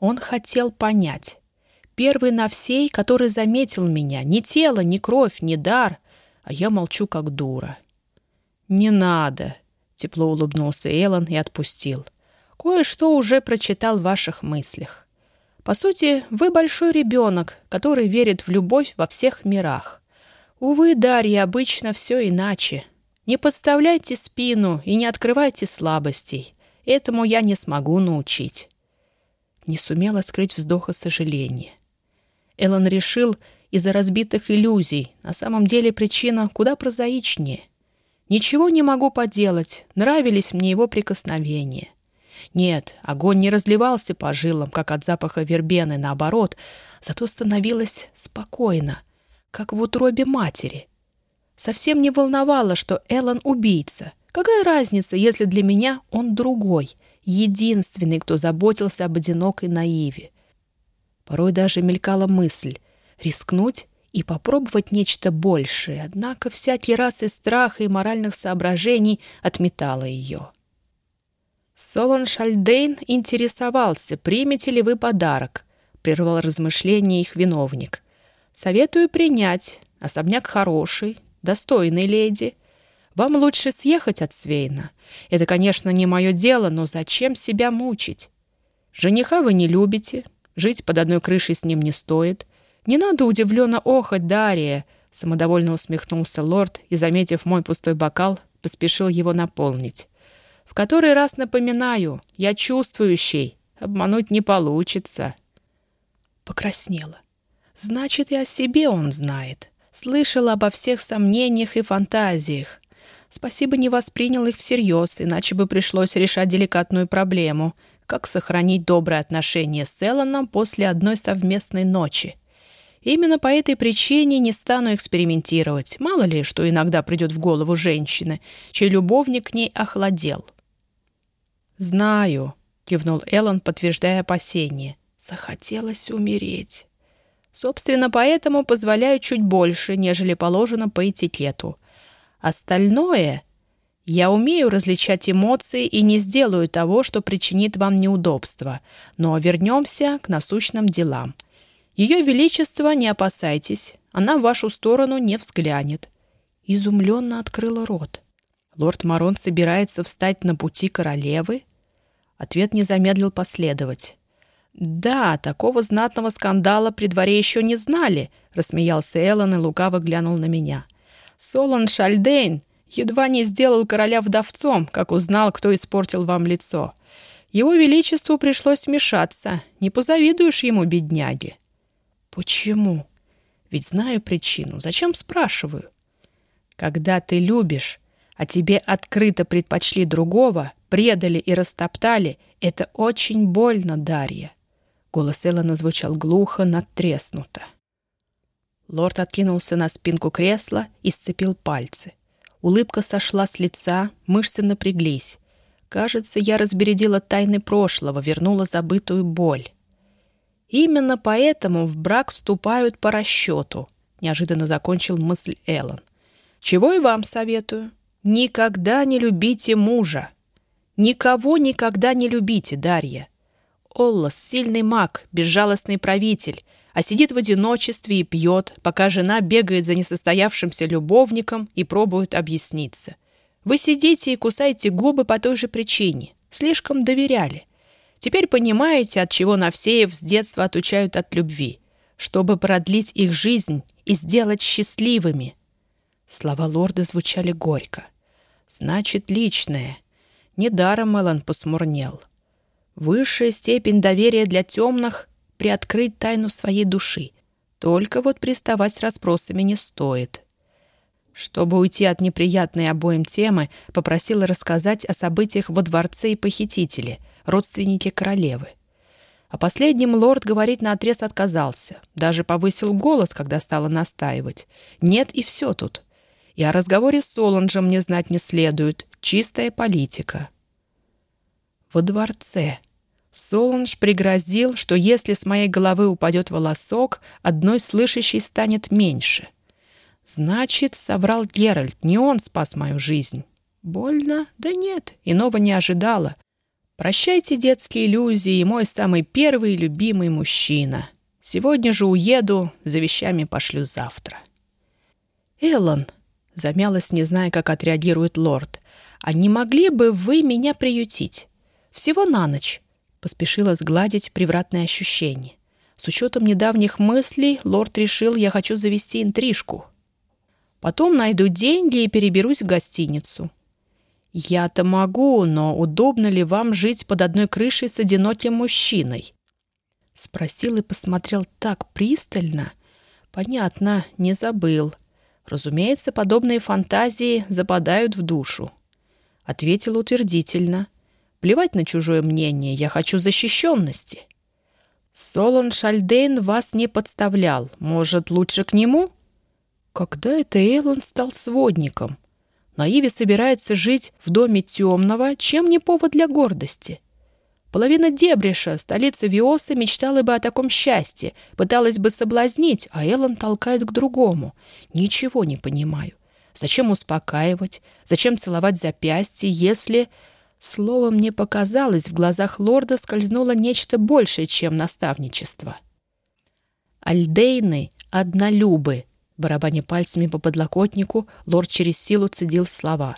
Он хотел понять. Первый на всей, который заметил меня. Ни тело, ни кровь, ни дар — а я молчу, как дура. «Не надо», — тепло улыбнулся Эллен и отпустил. «Кое-что уже прочитал в ваших мыслях. По сути, вы большой ребенок, который верит в любовь во всех мирах. Увы, Дарья, обычно все иначе. Не подставляйте спину и не открывайте слабостей. Этому я не смогу научить». Не сумела скрыть вздоха сожаления. Эллен решил, из-за разбитых иллюзий. На самом деле причина куда прозаичнее. Ничего не могу поделать, нравились мне его прикосновения. Нет, огонь не разливался по жилам, как от запаха вербены, наоборот, зато становилось спокойно, как в утробе матери. Совсем не волновало, что Эллен убийца. Какая разница, если для меня он другой, единственный, кто заботился об одинокой наиве? Порой даже мелькала мысль — рискнуть и попробовать нечто большее, однако всякий раз из страха и моральных соображений отметала ее. Солон Шальдейн интересовался, примете ли вы подарок, прервал размышления их виновник. Советую принять. Особняк хороший, достойный леди. Вам лучше съехать от Свейна. Это, конечно, не мое дело, но зачем себя мучить? Жениха вы не любите, жить под одной крышей с ним не стоит. «Не надо удивленно охать, Дарья!» Самодовольно усмехнулся лорд и, заметив мой пустой бокал, поспешил его наполнить. «В который раз напоминаю, я чувствующий, обмануть не получится». Покраснела. «Значит, и о себе он знает. Слышал обо всех сомнениях и фантазиях. Спасибо не воспринял их всерьез, иначе бы пришлось решать деликатную проблему — как сохранить добрые отношения с Эллоном после одной совместной ночи. Именно по этой причине не стану экспериментировать. Мало ли, что иногда придет в голову женщины, чей любовник к ней охладел. «Знаю», — кивнул Эллен, подтверждая опасение. «Захотелось умереть». Собственно, поэтому позволяю чуть больше, нежели положено по этикету. Остальное я умею различать эмоции и не сделаю того, что причинит вам неудобства. Но вернемся к насущным делам. Ее Величество, не опасайтесь, она в вашу сторону не взглянет. Изумленно открыла рот. Лорд Марон собирается встать на пути королевы? Ответ не замедлил последовать. «Да, такого знатного скандала при дворе еще не знали», — рассмеялся Эллен и лукаво глянул на меня. «Солон Шальдейн едва не сделал короля вдовцом, как узнал, кто испортил вам лицо. Его Величеству пришлось вмешаться. Не позавидуешь ему, бедняги». «Почему?» «Ведь знаю причину. Зачем спрашиваю?» «Когда ты любишь, а тебе открыто предпочли другого, предали и растоптали, это очень больно, Дарья». Голос Эллона звучал глухо, надтреснуто. Лорд откинулся на спинку кресла и сцепил пальцы. Улыбка сошла с лица, мышцы напряглись. Кажется, я разбередила тайны прошлого, вернула забытую боль. Именно поэтому в брак вступают по расчету, неожиданно закончил мысль Эллен. Чего и вам советую. Никогда не любите мужа. Никого никогда не любите, Дарья. Оллас — сильный маг, безжалостный правитель, а сидит в одиночестве и пьет, пока жена бегает за несостоявшимся любовником и пробует объясниться. Вы сидите и кусаете губы по той же причине. Слишком доверяли. Теперь понимаете, от чего Навсеев с детства отучают от любви. Чтобы продлить их жизнь и сделать счастливыми. Слова лорда звучали горько. Значит, личное. Недаром Мелан посмурнел. Высшая степень доверия для темных приоткрыть тайну своей души. Только вот приставать с расспросами не стоит. Чтобы уйти от неприятной обоим темы, попросила рассказать о событиях во дворце и похитителе, родственнике королевы. О последнем лорд говорить наотрез отказался. Даже повысил голос, когда стала настаивать. Нет, и все тут. И о разговоре с Соланжем мне знать не следует. Чистая политика. Во дворце. Солунж пригрозил, что если с моей головы упадет волосок, одной слышащей станет меньше. Значит, соврал Геральт, не он спас мою жизнь. Больно? Да нет, иного не ожидала. Прощайте детские иллюзии, мой самый первый любимый мужчина. Сегодня же уеду, за вещами пошлю завтра. Эллен, замялась, не зная, как отреагирует лорд, а не могли бы вы меня приютить? Всего на ночь. Поспешила сгладить привратное ощущение. С учетом недавних мыслей, лорд решил, я хочу завести интрижку. Потом найду деньги и переберусь в гостиницу. Я-то могу, но удобно ли вам жить под одной крышей с одиноким мужчиной? Спросил и посмотрел так пристально. Понятно, не забыл. Разумеется, подобные фантазии западают в душу. Ответил утвердительно. Плевать на чужое мнение, я хочу защищенности. Солон Шальдейн вас не подставлял. Может, лучше к нему? Когда это Эйлон стал сводником? Наиви собирается жить в доме темного, чем не повод для гордости. Половина Дебриша, столица Виоса, мечтала бы о таком счастье, пыталась бы соблазнить, а Эллен толкает к другому. Ничего не понимаю. Зачем успокаивать? Зачем целовать запястье, если... Слово мне показалось, в глазах лорда скользнуло нечто большее, чем наставничество. «Альдейны — однолюбы», — барабаня пальцами по подлокотнику, лорд через силу цедил слова.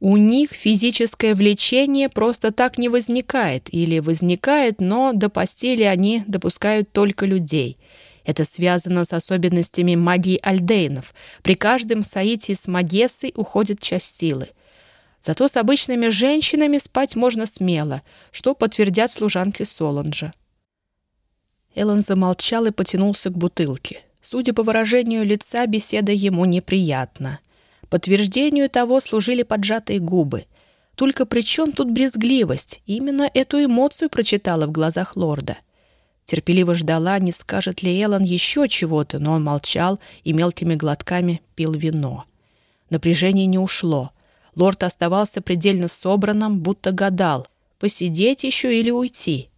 «У них физическое влечение просто так не возникает, или возникает, но до постели они допускают только людей». Это связано с особенностями магии альдейнов. При каждом соитии с Магессой уходит часть силы. Зато с обычными женщинами спать можно смело, что подтвердят служанки Солонжа. Эллен замолчал и потянулся к бутылке. Судя по выражению лица, беседа ему неприятна. Подтверждению того служили поджатые губы. Только при чем тут брезгливость? Именно эту эмоцию прочитала в глазах лорда. Терпеливо ждала, не скажет ли Эллен еще чего-то, но он молчал и мелкими глотками пил вино. Напряжение не ушло. Лорд оставался предельно собранным, будто гадал, посидеть еще или уйти.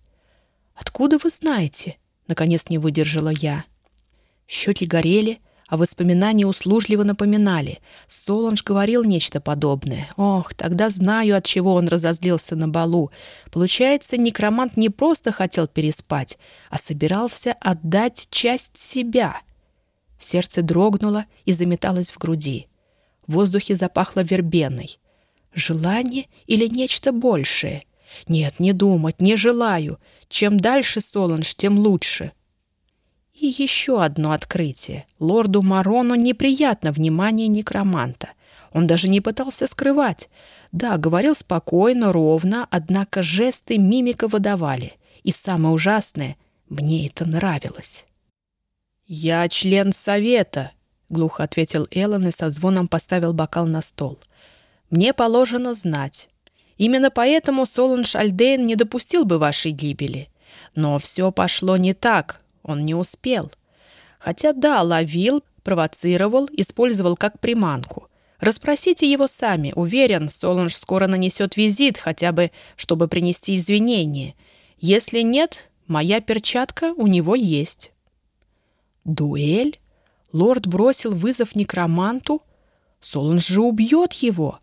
«Откуда вы знаете?» — наконец не выдержала я. Щеки горели, а воспоминания услужливо напоминали. Солонж говорил нечто подобное. Ох, тогда знаю, от чего он разозлился на балу. Получается, некромант не просто хотел переспать, а собирался отдать часть себя. Сердце дрогнуло и заметалось в груди. В воздухе запахло вербеной. Желание или нечто большее? Нет, не думать, не желаю. Чем дальше Соланж, тем лучше. И еще одно открытие. Лорду Марону неприятно внимание некроманта. Он даже не пытался скрывать. Да, говорил спокойно, ровно, однако жесты мимика выдавали. И самое ужасное, мне это нравилось. «Я член совета», — глухо ответил Эллен и со звоном поставил бокал на стол. «Мне положено знать. Именно поэтому Солон Шальдейн не допустил бы вашей гибели. Но все пошло не так, он не успел. Хотя да, ловил, провоцировал, использовал как приманку. Расспросите его сами. Уверен, Солонж скоро нанесет визит, хотя бы, чтобы принести извинения. Если нет, моя перчатка у него есть». «Дуэль?» Лорд бросил вызов некроманту. Солон же убьет его.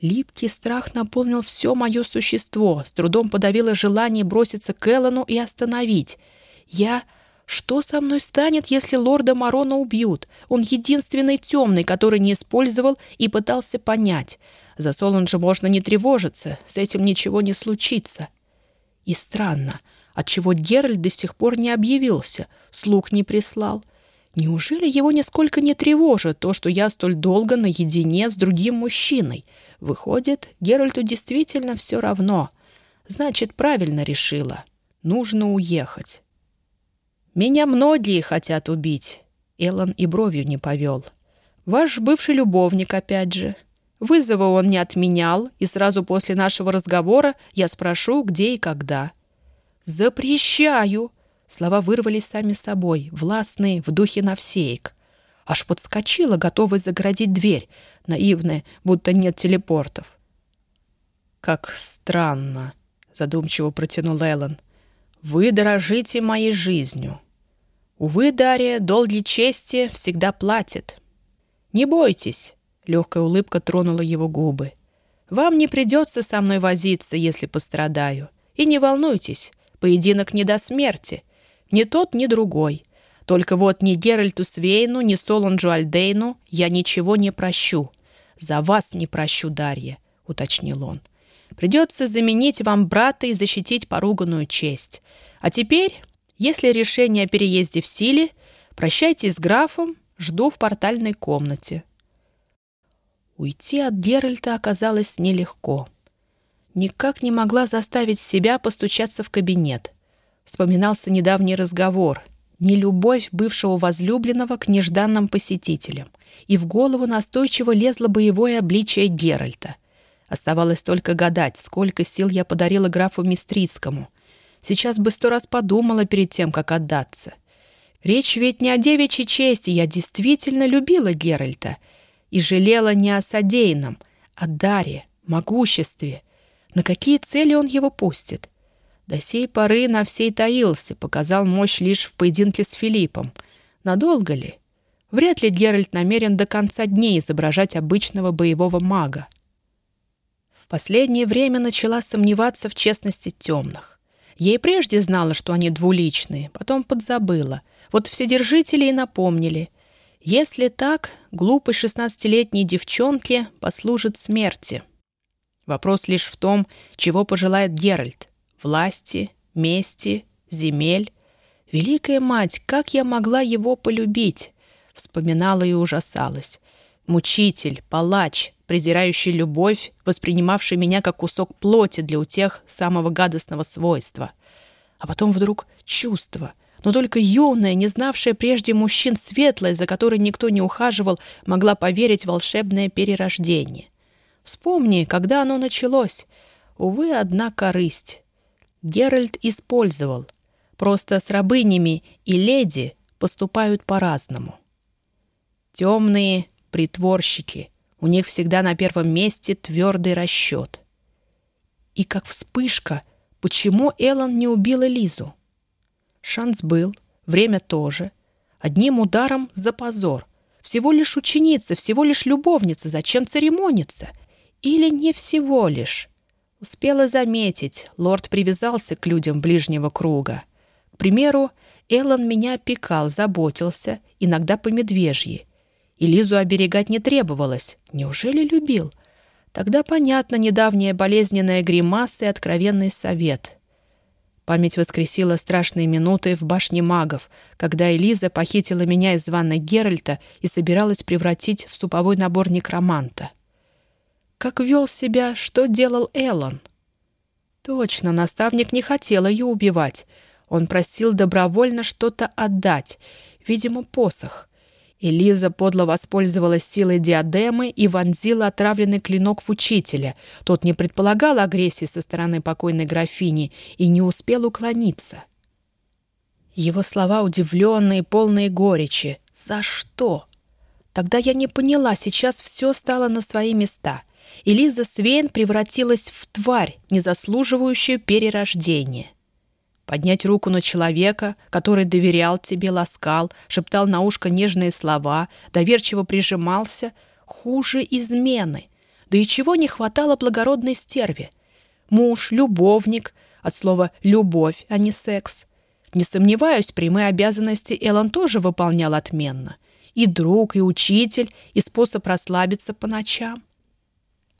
Липкий страх наполнил все мое существо, с трудом подавило желание броситься к Эллону и остановить. Я... Что со мной станет, если лорда Марона убьют? Он единственный темный, который не использовал и пытался понять. За Соланжа можно не тревожиться, с этим ничего не случится. И странно, отчего Геральт до сих пор не объявился, слуг не прислал. Неужели его нисколько не тревожит то, что я столь долго наедине с другим мужчиной? Выходит, Геральту действительно все равно. Значит, правильно решила. Нужно уехать. Меня многие хотят убить. Эллен и бровью не повел. Ваш бывший любовник, опять же. Вызова он не отменял, и сразу после нашего разговора я спрошу, где и когда. «Запрещаю!» Слова вырвались сами собой, властные, в духе Навсеек. Аж подскочила, готовая загородить дверь, наивная, будто нет телепортов. «Как странно», — задумчиво протянул Эллен. «Вы дорожите моей жизнью. Увы, Дарья, долги чести всегда платит. Не бойтесь», — легкая улыбка тронула его губы. «Вам не придется со мной возиться, если пострадаю. И не волнуйтесь, поединок не до смерти. Ни тот, ни другой. Только вот ни Геральту Свейну, ни Солонджу Альдейну я ничего не прощу. За вас не прощу, Дарья, — уточнил он. Придется заменить вам брата и защитить поруганную честь. А теперь, если решение о переезде в силе, прощайтесь с графом, жду в портальной комнате. Уйти от Геральта оказалось нелегко. Никак не могла заставить себя постучаться в кабинет — Вспоминался недавний разговор, нелюбовь бывшего возлюбленного к нежданным посетителям, и в голову настойчиво лезло боевое обличие Геральта. Оставалось только гадать, сколько сил я подарила графу Мистрицкому. Сейчас бы сто раз подумала перед тем, как отдаться. Речь ведь не о девичьей чести, я действительно любила Геральта и жалела не о содеянном, а даре, могуществе. На какие цели он его пустит? До сей поры на всей таился, показал мощь лишь в поединке с Филиппом. Надолго ли? Вряд ли Геральт намерен до конца дней изображать обычного боевого мага. В последнее время начала сомневаться в честности темных. Ей прежде знала, что они двуличные, потом подзабыла. Вот вседержители и напомнили. Если так, глупой шестнадцатилетней девчонке послужит смерти. Вопрос лишь в том, чего пожелает Геральт власти, мести, земель. Великая мать, как я могла его полюбить? Вспоминала и ужасалась. Мучитель, палач, презирающий любовь, воспринимавший меня как кусок плоти для утех самого гадостного свойства. А потом вдруг чувство, но только юная, не знавшая прежде мужчин светлая, за которой никто не ухаживал, могла поверить в волшебное перерождение. Вспомни, когда оно началось. Увы, одна корысть. Геральт использовал. Просто с рабынями и леди поступают по-разному. Темные притворщики. У них всегда на первом месте твердый расчет. И как вспышка, почему Эллен не убила Лизу? Шанс был, время тоже. Одним ударом за позор. Всего лишь ученица, всего лишь любовница. Зачем церемониться? Или не всего лишь? Успела заметить, лорд привязался к людям ближнего круга. К примеру, Эллен меня опекал, заботился, иногда по медвежьи. И Лизу оберегать не требовалось. Неужели любил? Тогда понятно недавняя болезненная гримаса и откровенный совет. Память воскресила страшные минуты в башне магов, когда Элиза похитила меня из ванной Геральта и собиралась превратить в суповой набор некроманта. Как вел себя, что делал Эллон? Точно, наставник не хотел ее убивать. Он просил добровольно что-то отдать, видимо, посох. Элиза подло воспользовалась силой диадемы и вонзила отравленный клинок в учителя. Тот не предполагал агрессии со стороны покойной графини и не успел уклониться. Его слова удивленные, полные горечи. «За что?» Тогда я не поняла, сейчас все стало на свои места. Элиза Свейн превратилась в тварь, не заслуживающую перерождения поднять руку на человека, который доверял тебе, ласкал, шептал на ушко нежные слова, доверчиво прижимался, хуже измены. Да и чего не хватало благородной стерве? Муж, любовник, от слова «любовь», а не «секс». Не сомневаюсь, прямые обязанности Эллен тоже выполнял отменно. И друг, и учитель, и способ расслабиться по ночам.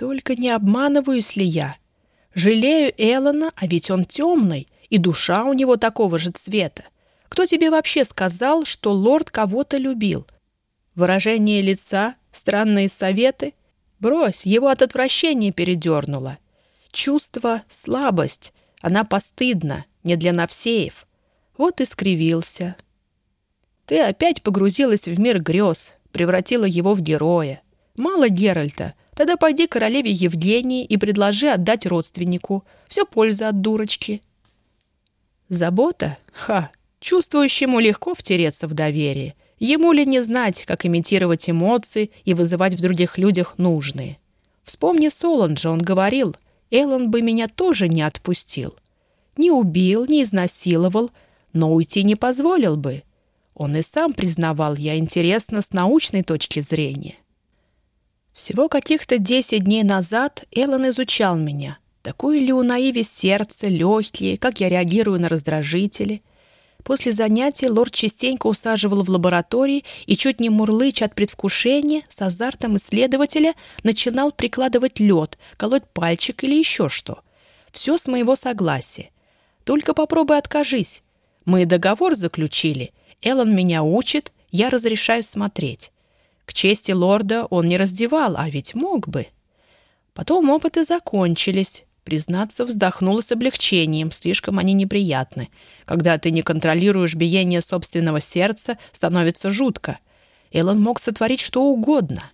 Только не обманываюсь ли я? Жалею Эллена, а ведь он темный — и душа у него такого же цвета. Кто тебе вообще сказал, что лорд кого-то любил? Выражение лица, странные советы? Брось, его от отвращения передернуло. Чувство — слабость. Она постыдна, не для Навсеев. Вот и скривился. Ты опять погрузилась в мир грез, превратила его в героя. Мало Геральта, тогда пойди королеве Евгении и предложи отдать родственнику. Все польза от дурочки. Забота? Ха! Чувствующему легко втереться в доверие. Ему ли не знать, как имитировать эмоции и вызывать в других людях нужные? Вспомни Соланджа, он говорил, Эллен бы меня тоже не отпустил. Не убил, не изнасиловал, но уйти не позволил бы. Он и сам признавал, я интересно с научной точки зрения. Всего каких-то десять дней назад Эллен изучал меня, Такое ли у Наиви сердце, легкие, как я реагирую на раздражители? После занятий лорд частенько усаживал в лаборатории и, чуть не мурлыча от предвкушения, с азартом исследователя начинал прикладывать лед, колоть пальчик или еще что. Все с моего согласия. Только попробуй откажись. Мы договор заключили. Эллен меня учит, я разрешаю смотреть. К чести лорда он не раздевал, а ведь мог бы. Потом опыты закончились. Признаться, вздохнула с облегчением, слишком они неприятны. Когда ты не контролируешь биение собственного сердца, становится жутко. Эллен мог сотворить что угодно.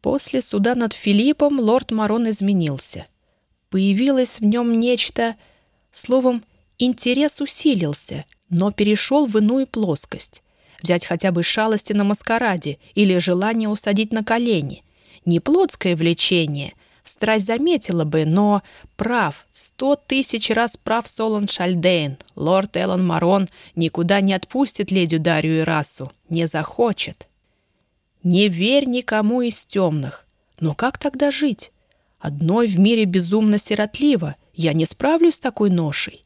После суда над Филиппом лорд Марон изменился. Появилось в нем нечто... Словом, интерес усилился, но перешел в иную плоскость. Взять хотя бы шалости на маскараде или желание усадить на колени. Не плотское влечение — Страсть заметила бы, но прав, сто тысяч раз прав Солон Шальдейн. Лорд Эллен Марон никуда не отпустит леди Дарью и расу, не захочет. Не верь никому из темных. Но как тогда жить? Одной в мире безумно сиротливо. Я не справлюсь с такой ношей.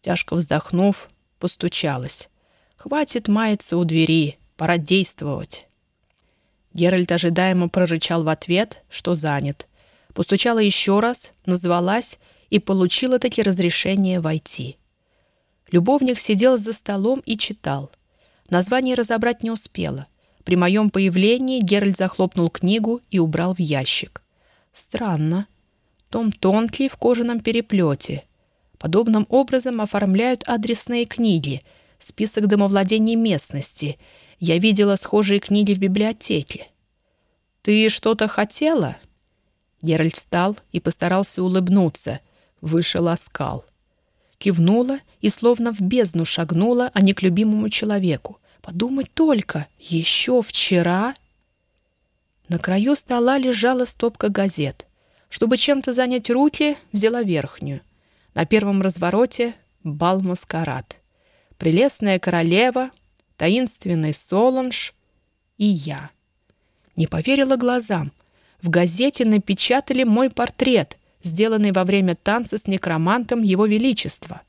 Тяжко вздохнув, постучалась. Хватит маяться у двери, пора действовать. Геральт ожидаемо прорычал в ответ, что занят, Постучала еще раз, назвалась и получила таки разрешение войти. Любовник сидел за столом и читал. Название разобрать не успела. При моем появлении Геральт захлопнул книгу и убрал в ящик. Странно. Том тонкий в кожаном переплете. Подобным образом оформляют адресные книги. Список домовладений местности. Я видела схожие книги в библиотеке. «Ты что-то хотела?» Геральт встал и постарался улыбнуться. Вышел оскал. Кивнула и словно в бездну шагнула, а не к любимому человеку. Подумать только, еще вчера... На краю стола лежала стопка газет. Чтобы чем-то занять руки, взяла верхнюю. На первом развороте — бал-маскарад. Прелестная королева, таинственный Соланж и я. Не поверила глазам. В газете напечатали мой портрет, сделанный во время танца с некромантом Его Величества.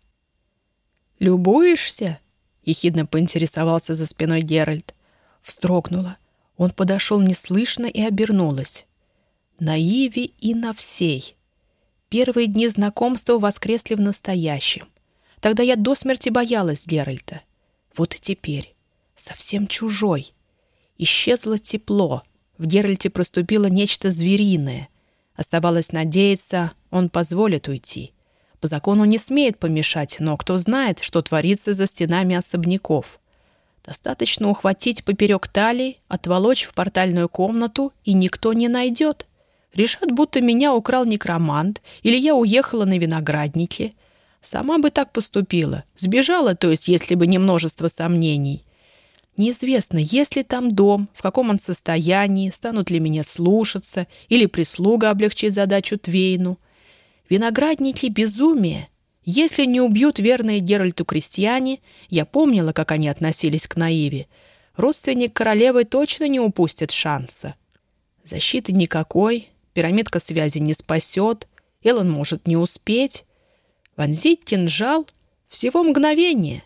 «Любуешься?» — ехидно поинтересовался за спиной Геральт. Встрогнула. Он подошел неслышно и обернулась. На Иве и на всей. Первые дни знакомства воскресли в настоящем. Тогда я до смерти боялась Геральта. Вот и теперь. Совсем чужой. Исчезло тепло. В Геральте проступило нечто звериное. Оставалось надеяться, он позволит уйти. По закону не смеет помешать, но кто знает, что творится за стенами особняков. Достаточно ухватить поперек талии, отволочь в портальную комнату, и никто не найдет. Решат, будто меня украл некромант, или я уехала на винограднике. Сама бы так поступила. Сбежала, то есть, если бы не множество сомнений. Неизвестно, есть ли там дом, в каком он состоянии, станут ли меня слушаться, или прислуга облегчит задачу Твейну. Виноградники — безумие. Если не убьют верные Геральту крестьяне, я помнила, как они относились к Наиве, родственник королевы точно не упустит шанса. Защиты никакой, пирамидка связи не спасет, Эллен может не успеть. Вонзить кинжал — всего мгновение.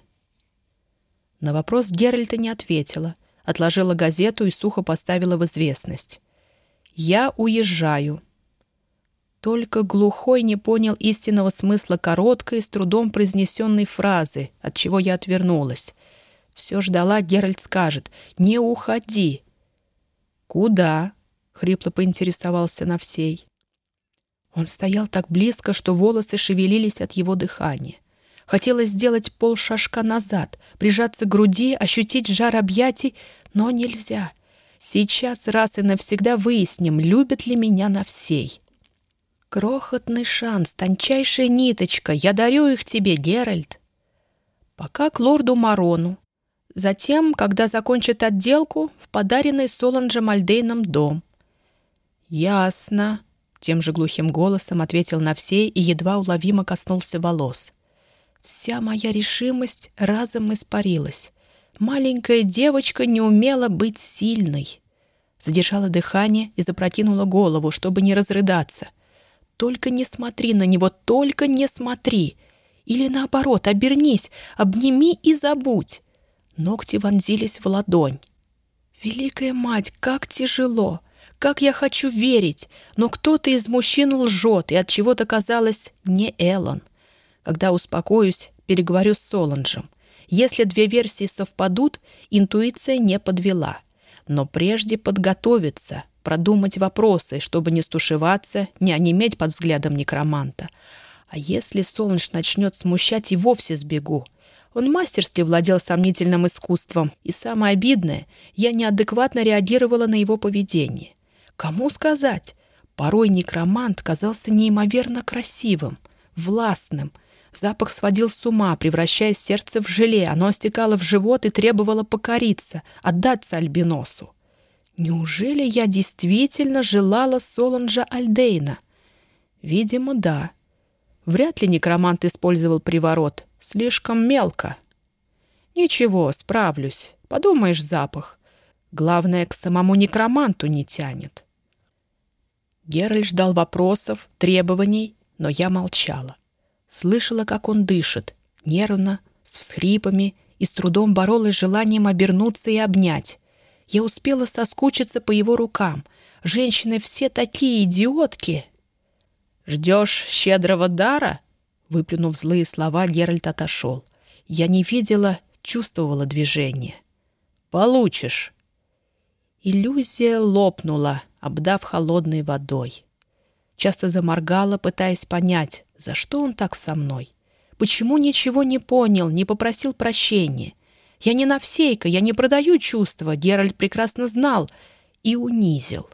На вопрос Геральта не ответила, отложила газету и сухо поставила в известность. «Я уезжаю». Только глухой не понял истинного смысла короткой, с трудом произнесенной фразы, от чего я отвернулась. Все ждала, Геральт скажет «Не уходи». «Куда?» — хрипло поинтересовался Навсей. Он стоял так близко, что волосы шевелились от его дыхания. Хотелось сделать полшажка назад, прижаться к груди, ощутить жар объятий, но нельзя. Сейчас раз и навсегда выясним, любят ли меня на всей. Крохотный шанс, тончайшая ниточка. Я дарю их тебе, Геральт. Пока к лорду Марону. Затем, когда закончит отделку, в подаренный Соланджем Альдейном дом. «Ясно», — тем же глухим голосом ответил на все и едва уловимо коснулся волос. Вся моя решимость разом испарилась. Маленькая девочка не умела быть сильной. Задержала дыхание и запрокинула голову, чтобы не разрыдаться — только не смотри на него, только не смотри. Или наоборот, обернись, обними и забудь. Ногти вонзились в ладонь. Великая мать, как тяжело! Как я хочу верить! Но кто-то из мужчин лжет, и от чего-то казалось не Эллен. Когда успокоюсь, переговорю с Соланжем. Если две версии совпадут, интуиция не подвела. Но прежде подготовиться, продумать вопросы, чтобы не стушеваться, не онеметь под взглядом некроманта. А если Солнж начнет смущать, и вовсе сбегу. Он мастерски владел сомнительным искусством, и самое обидное, я неадекватно реагировала на его поведение. Кому сказать? Порой некромант казался неимоверно красивым, властным. Запах сводил с ума, превращая сердце в желе. Оно стекало в живот и требовало покориться, отдаться альбиносу. Неужели я действительно желала Соланжа Альдейна? Видимо, да. Вряд ли некромант использовал приворот. Слишком мелко. Ничего, справлюсь. Подумаешь, запах. Главное, к самому некроманту не тянет. Геральт ждал вопросов, требований, но я молчала. Слышала, как он дышит, нервно, с всхрипами, и с трудом боролась с желанием обернуться и обнять. Я успела соскучиться по его рукам. Женщины все такие идиотки. «Ждешь щедрого дара?» Выплюнув злые слова, Геральт отошел. Я не видела, чувствовала движение. «Получишь!» Иллюзия лопнула, обдав холодной водой. Часто заморгала, пытаясь понять, за что он так со мной. Почему ничего не понял, не попросил прощения? Я не навсейка, я не продаю чувства, Геральт прекрасно знал и унизил.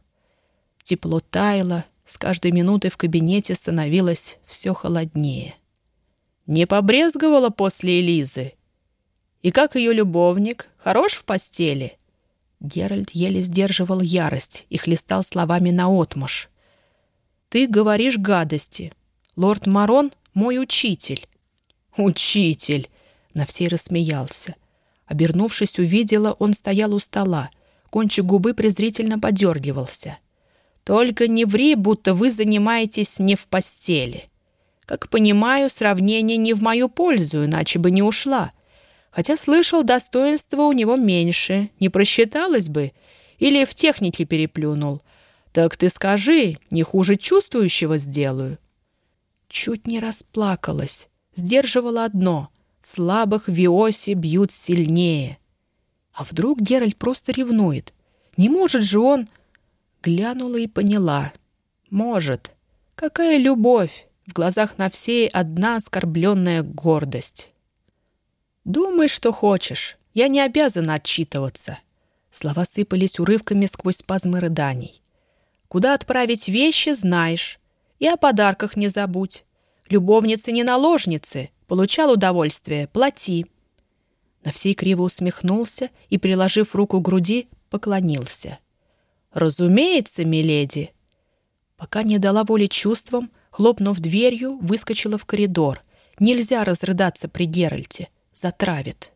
Тепло таяло, с каждой минутой в кабинете становилось все холоднее. Не побрезговала после Элизы. И как ее любовник? Хорош в постели? Геральт еле сдерживал ярость и хлестал словами наотмашь. «Ты говоришь гадости. Лорд Марон — мой учитель». «Учитель!» — на всей рассмеялся. Обернувшись, увидела, он стоял у стола. Кончик губы презрительно подергивался. «Только не ври, будто вы занимаетесь не в постели. Как понимаю, сравнение не в мою пользу, иначе бы не ушла. Хотя слышал, достоинства у него меньше, не просчиталось бы. Или в технике переплюнул. Так ты скажи, не хуже чувствующего сделаю». Чуть не расплакалась, сдерживала одно — слабых Виоси бьют сильнее. А вдруг Геральт просто ревнует? Не может же он... Глянула и поняла. Может. Какая любовь! В глазах на всей одна оскорбленная гордость. «Думай, что хочешь. Я не обязана отчитываться». Слова сыпались урывками сквозь спазмы рыданий. «Куда отправить вещи, знаешь. И о подарках не забудь. Любовницы не наложницы. Получал удовольствие, плати». На всей криво усмехнулся и, приложив руку к груди, поклонился. «Разумеется, миледи!» Пока не дала воли чувствам, хлопнув дверью, выскочила в коридор. Нельзя разрыдаться при Геральте затравит.